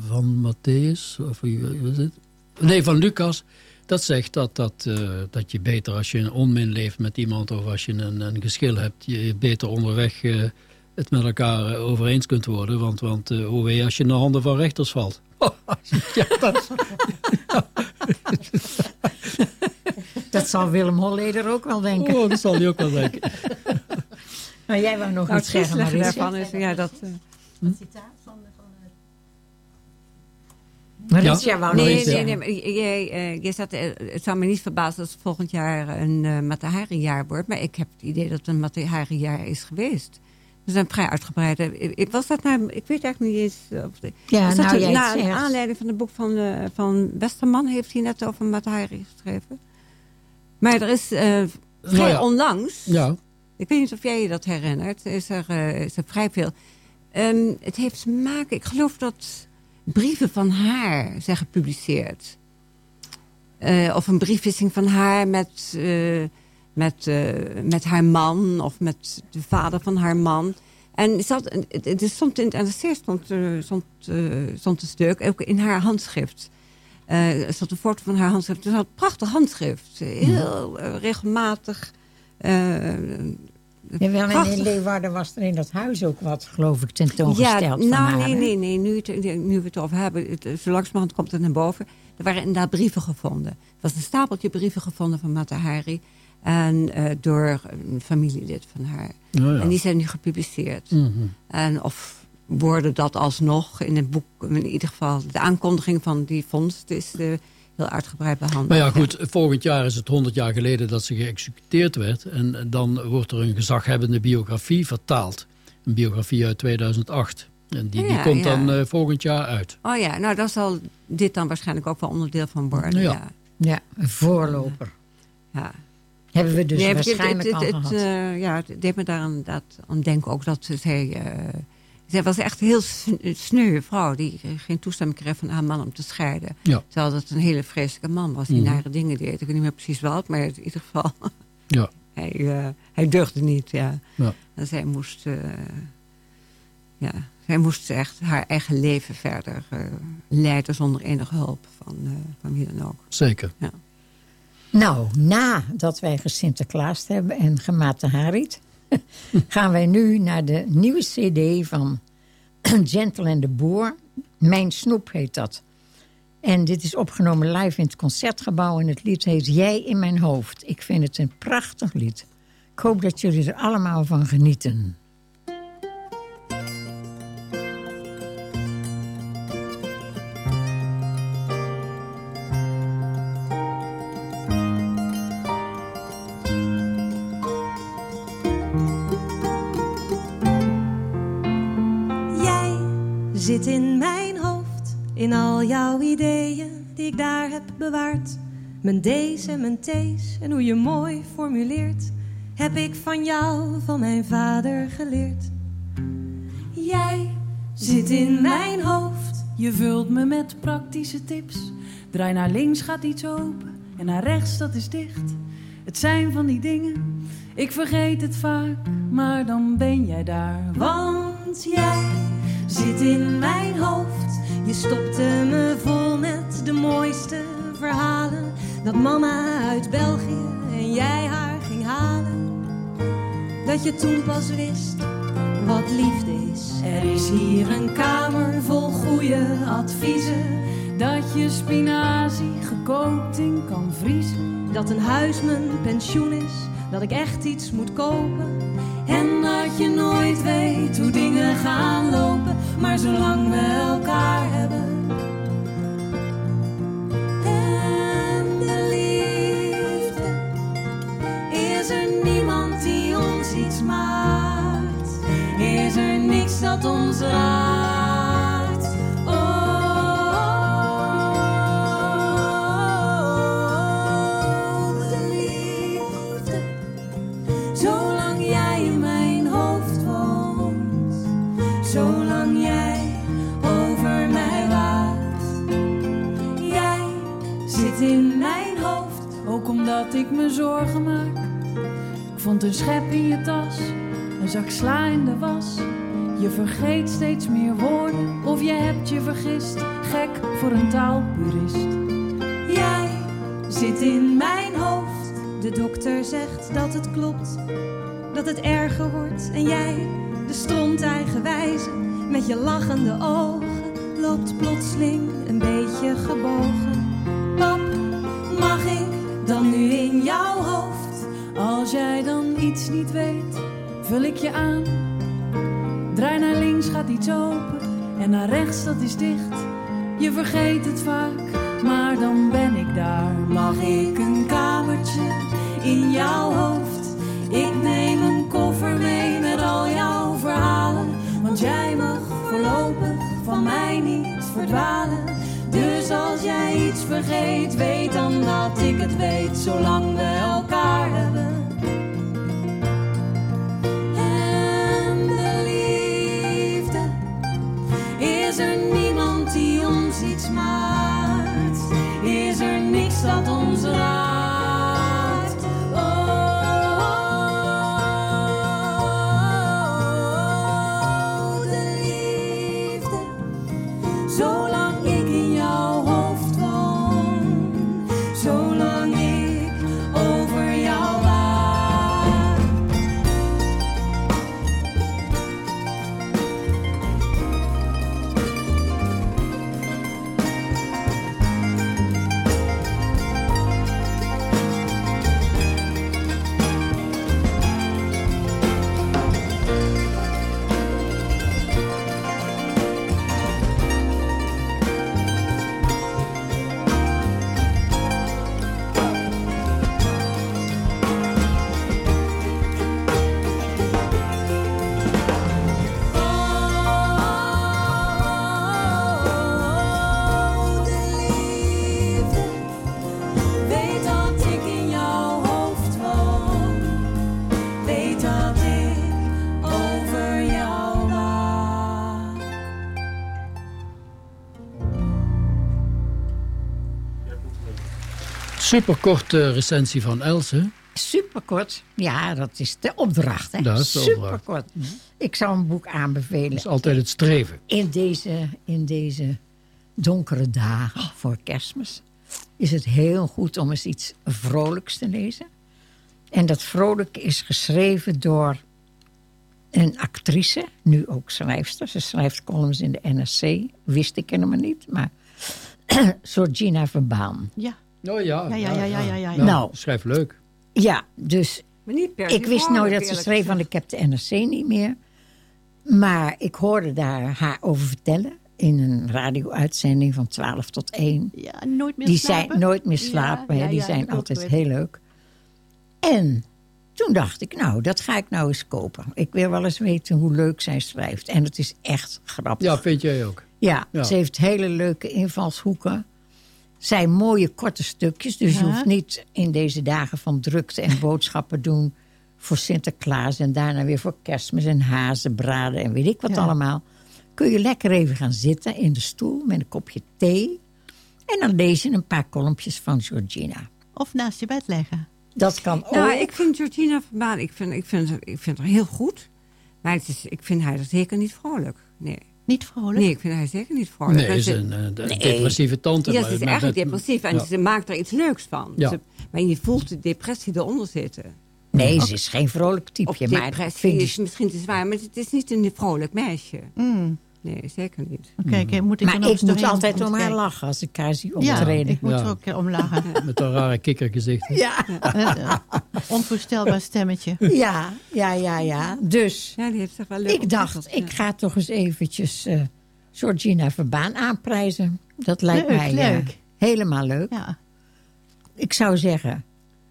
van Matthäus, of wie was het? Nee, van Lucas. Dat zegt dat, dat, uh, dat je beter als je een onmin leeft met iemand... of als je een, een geschil hebt, je beter onderweg uh, het met elkaar over eens kunt worden. Want, want uh, hoe weet je als je in de handen van rechters valt? ja, dat, dat zal Willem Holleder ook wel denken. Oh, dat zal hij ook wel denken. Maar jij wou nog nou, iets zeggen, daarvan is ja, dat... Uh, een citaat van... van Marit, jij wou nog nee, nee, nee, maar jij, uh, jij zat, uh, het zou me niet verbazen als het volgend jaar een uh, Matahari-jaar wordt. Maar ik heb het idee dat het een Matahari-jaar is geweest. We zijn vrij uitgebreid. Ik, was dat nou, ik weet eigenlijk niet eens. Of de, Ja, was dat nou, na zegt. aanleiding van het boek van, eh, van Westerman heeft hij net over Matahari geschreven. Maar er is eh, vrij Nou ja. onlangs, Ja, ik weet niet of jij je dat herinnert, is er, eh, is er vrij veel. Ehm, het heeft te maken, ik geloof dat brieven van haar zijn gepubliceerd. Eh, of een briefwisseling van haar met, eh, met, met haar man of met de vader van haar man. En had, het, het stond in het NRC stond, stond, stond een stuk, ook in haar handschrift. Er stond een foto van haar handschrift. Ze had een prachtig handschrift. Heel regelmatig. Jawel, en in. Leeuwarden was er in dat huis ook wat, geloof ik, tentoongesteld Ja, van nou haar, nee, hè? nee, nee. Nu, het, nu we het over hebben, het, zo langzamerhand komt het naar boven. Er waren inderdaad brieven gevonden. Er was een stapeltje brieven gevonden van Mata Hari. En eh, door een familielid van haar. Oh ja. En die zijn nu gepubliceerd. Mhm. En of worden dat alsnog in het boek, in ieder geval de aankondiging van die vondst is eh, heel uitgebreid behandeld. Maar ja, goed, volgend jaar is het 100 jaar geleden dat ze geëxecuteerd werd. En dan wordt er een gezaghebbende biografie vertaald. Een biografie uit 2008. En die, die komt ja. dan eh, volgend jaar uit. Oh ja, nou dan zal dit dan waarschijnlijk ook wel onderdeel van worden. Ja. Ja. Ja, een voorloper. Ja. Hebben we dus Nee, waarschijnlijk het, het, al het, gehad. eh, ja, het deed me daar inderdaad aan denken ook dat zij... eh, zij was echt een heel sn- sneu vrouw die geen toestemming kreeg van haar man om te scheiden. Ja. Terwijl dat een hele vreselijke man was die Mhm. nare dingen deed. Ik weet niet meer precies wat, maar in ieder geval... Ja. hij, eh, hij deugde niet, ja. Ja. En zij moest... eh, ja, zij moest echt haar eigen leven verder eh, leiden zonder enige hulp van, eh, van wie dan ook. Zeker. Nou, nadat wij gesinterklaas hebben en gemate Harit... gaan wij nu naar de nieuwe cd van Gentle en de Boer. Mijn Snoep heet dat. En dit is opgenomen live in het Concertgebouw... en het lied heet Jij in mijn hoofd. Ik vind het een prachtig lied. Ik hoop dat jullie er allemaal van genieten. Zit in mijn hoofd, in al jouw ideeën die ik daar heb bewaard. Mijn D's en mijn T's en hoe je mooi formuleert, heb ik van jou, van mijn vader geleerd. Jij zit in mijn hoofd, Je vult me met praktische tips. Draai naar links gaat iets open en naar rechts dat is dicht. Het zijn van die dingen, ik vergeet het vaak, maar dan ben jij daar. want jij zit in mijn hoofd. Je stopte me vol met de mooiste verhalen. Dat mama uit België en jij haar ging halen. Dat je toen pas wist wat liefde is. Er is hier een kamer vol goede adviezen. Dat je spinazie gekookt in kan vriezen. Dat een huis mijn pensioen is. Dat ik echt iets moet kopen. En dat je nooit weet hoe dingen gaan lopen. Maar zolang we elkaar hebben. En de liefde Is er niemand die ons iets maakt? Is er niks dat ons raakt? Zorgen maak. Ik vond een schep in je tas, een zak sla in de was. Je vergeet steeds meer woorden, of je hebt je vergist. Gek voor een taalpurist. Jij zit in mijn hoofd. De dokter zegt dat het klopt, dat het erger wordt. En jij, de stront eigenwijze, met je lachende ogen, loopt plotseling een beetje gebogen. Jouw hoofd? Als jij dan iets niet weet, vul ik je aan. Draai naar links gaat iets open en naar rechts dat is dicht. Je vergeet het vaak, maar dan ben ik daar. Mag ik een kamertje in jouw hoofd? Ik neem een koffer mee met al jouw verhalen. Want jij mag voorlopig van mij niet verdwalen. Dus als jij iets vergeet, weet dan dat ik het weet, zolang we elkaar hebben. En de liefde is er niemand die ons iets maakt. Is er niks dat ons raakt. Superkorte recensie van Else. Superkort. Ja, dat is de opdracht. Hè? Dat is de opdracht. Superkort. Ik zou een boek aanbevelen. Dat is altijd het streven. In deze, in deze donkere dagen voor kerstmis is het heel goed om eens iets vrolijks te lezen. En dat vrolijke is geschreven door een actrice, nu ook schrijfster. Ze schrijft columns in de NRC, wist ik helemaal niet. Maar Georgina Verbaan. Ja. Oh ja. Ja, ja, ja, ja, ja, ja. Nou, Nou. schrijf leuk. Ja, dus Maar niet per ik wist nooit dat ze schreef, want ik heb de NRC niet meer. Maar ik hoorde daar haar over vertellen. In een radio-uitzending van 12 tot 1. Ja, nooit meer Die slapen. zijn nooit meer slapen. Ja, hè, die ja, zijn altijd heel leuk. En toen dacht ik, nou, dat ga ik nou eens kopen. Ik wil wel eens weten hoe leuk zij schrijft. En het is echt grappig. Ja, vind jij ook. Ja, Ja. ze heeft hele leuke invalshoeken. Zijn mooie korte stukjes. Dus je hoeft niet in deze dagen van drukte en boodschappen doen voor Sinterklaas. En daarna weer voor kerstmis en hazen braden en weet ik wat Ja. allemaal. Kun je lekker even gaan zitten in de stoel met een kopje thee. En dan lees je een paar kolompjes van Georgina. Of naast je bed leggen. Dat kan ook. Nou, ik vind Georgina Verbaan, ik vind, ik, vind, haar- ik vind haar heel goed. Maar het is, ik vind haar zeker niet vrolijk. Nee. Niet vrolijk? Nee, ik vind haar zeker niet vrolijk. Nee, En is ze- een eh, de- depressieve tante. Ja, maar ze is eigenlijk met- depressief en ja. ze maakt er iets leuks van. Ja. Ze- maar je voelt de depressie eronder zitten. nee, ze is geen vrolijk Of typeje. Maar depressie vind is misschien te zwaar, maar het is niet een vrolijk meisje. Mm. Nee, zeker niet. Oké, oké, moet ik maar nog ik moet altijd om haar lachen als ik haar zie Ja, optreden. ik moet Ja. er ook eh, om lachen. Met een rare kikkergezicht. Ja, eh, onvoorstelbaar stemmetje. ja, ja, ja, ja. Dus Ja, die heeft zich wel leuk ik dacht, ik ja. ga toch eens eventjes eh, Georgina Verbaan aanprijzen. Dat lijkt Leuk, mij eh, leuk. helemaal leuk. Ja. Ik zou zeggen,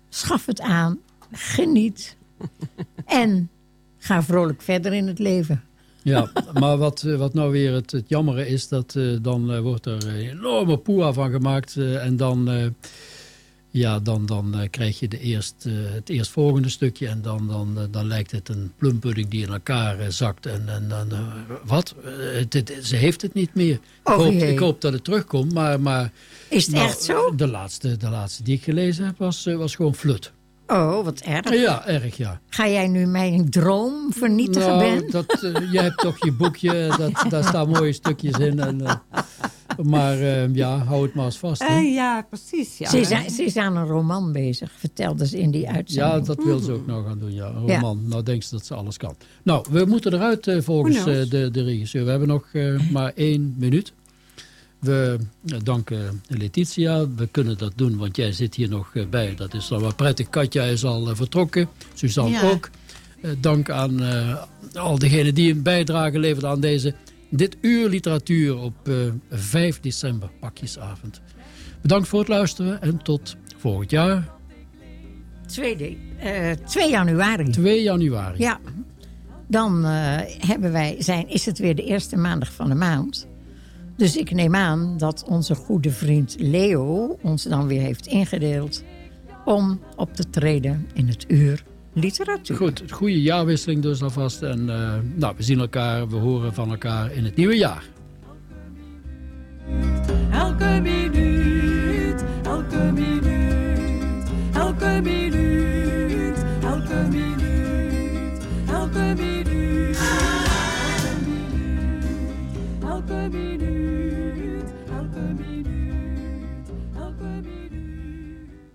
schaf het aan, geniet en ga vrolijk verder in het leven. Ja, maar wat, eh, wat nou weer het, het jammere is, dat eh, dan eh, wordt er een enorme poeha van gemaakt. en dan, ja, dan, dan krijg je de eerst, het eerstvolgende stukje. En dan, dan, dan lijkt het een plumpudding die in elkaar zakt. En, en dan, wat? Ze heeft het niet meer. Oh, ik, hoop, jee. ik hoop dat het terugkomt, maar... maar Is het nou, echt zo? De laatste, de laatste die ik gelezen heb was, was gewoon flut. Oh, wat erg. Ja, erg ja. Ga jij nu mijn droom vernietigen, Nou, Ben? dat, eh, je hebt toch je boekje, dat, daar staan mooie stukjes in. En, eh, maar eh, ja, hou het maar eens vast. Eh, ja, precies. Ja. Ze, is aan, ze is aan een roman bezig, vertelde ze in die Ja, uitzending. dat wil ze ook nog gaan doen, ja. Een Ja. roman. Nou denkt ze dat ze alles kan. Nou, we moeten eruit volgens eh, de, de regisseur. We hebben nog eh, maar één minuut. We eh, danken Letitia. We kunnen dat doen, want jij zit hier nog eh, bij. Dat is dan wel prettig. Katja is al eh, vertrokken. Suzanne Ja. ook. Eh, dank aan eh, al diegenen die een bijdrage leverden aan deze... Dit uur literatuur op eh, 5 december, pakjesavond. Bedankt voor het luisteren en tot volgend jaar, Tweede, eh, 2 januari. 2 januari. Ja, dan eh, hebben wij, zijn, is het weer de eerste maandag van de maand. Dus ik neem aan dat onze goede vriend Leo ons dan weer heeft ingedeeld... om op te treden in het uur literatuur. Goed, goede jaarwisseling dus alvast. En eh, nou, we zien elkaar, we horen van elkaar in het nieuwe jaar. Elke minuut, elke minuut, elke minuut, elke minuut.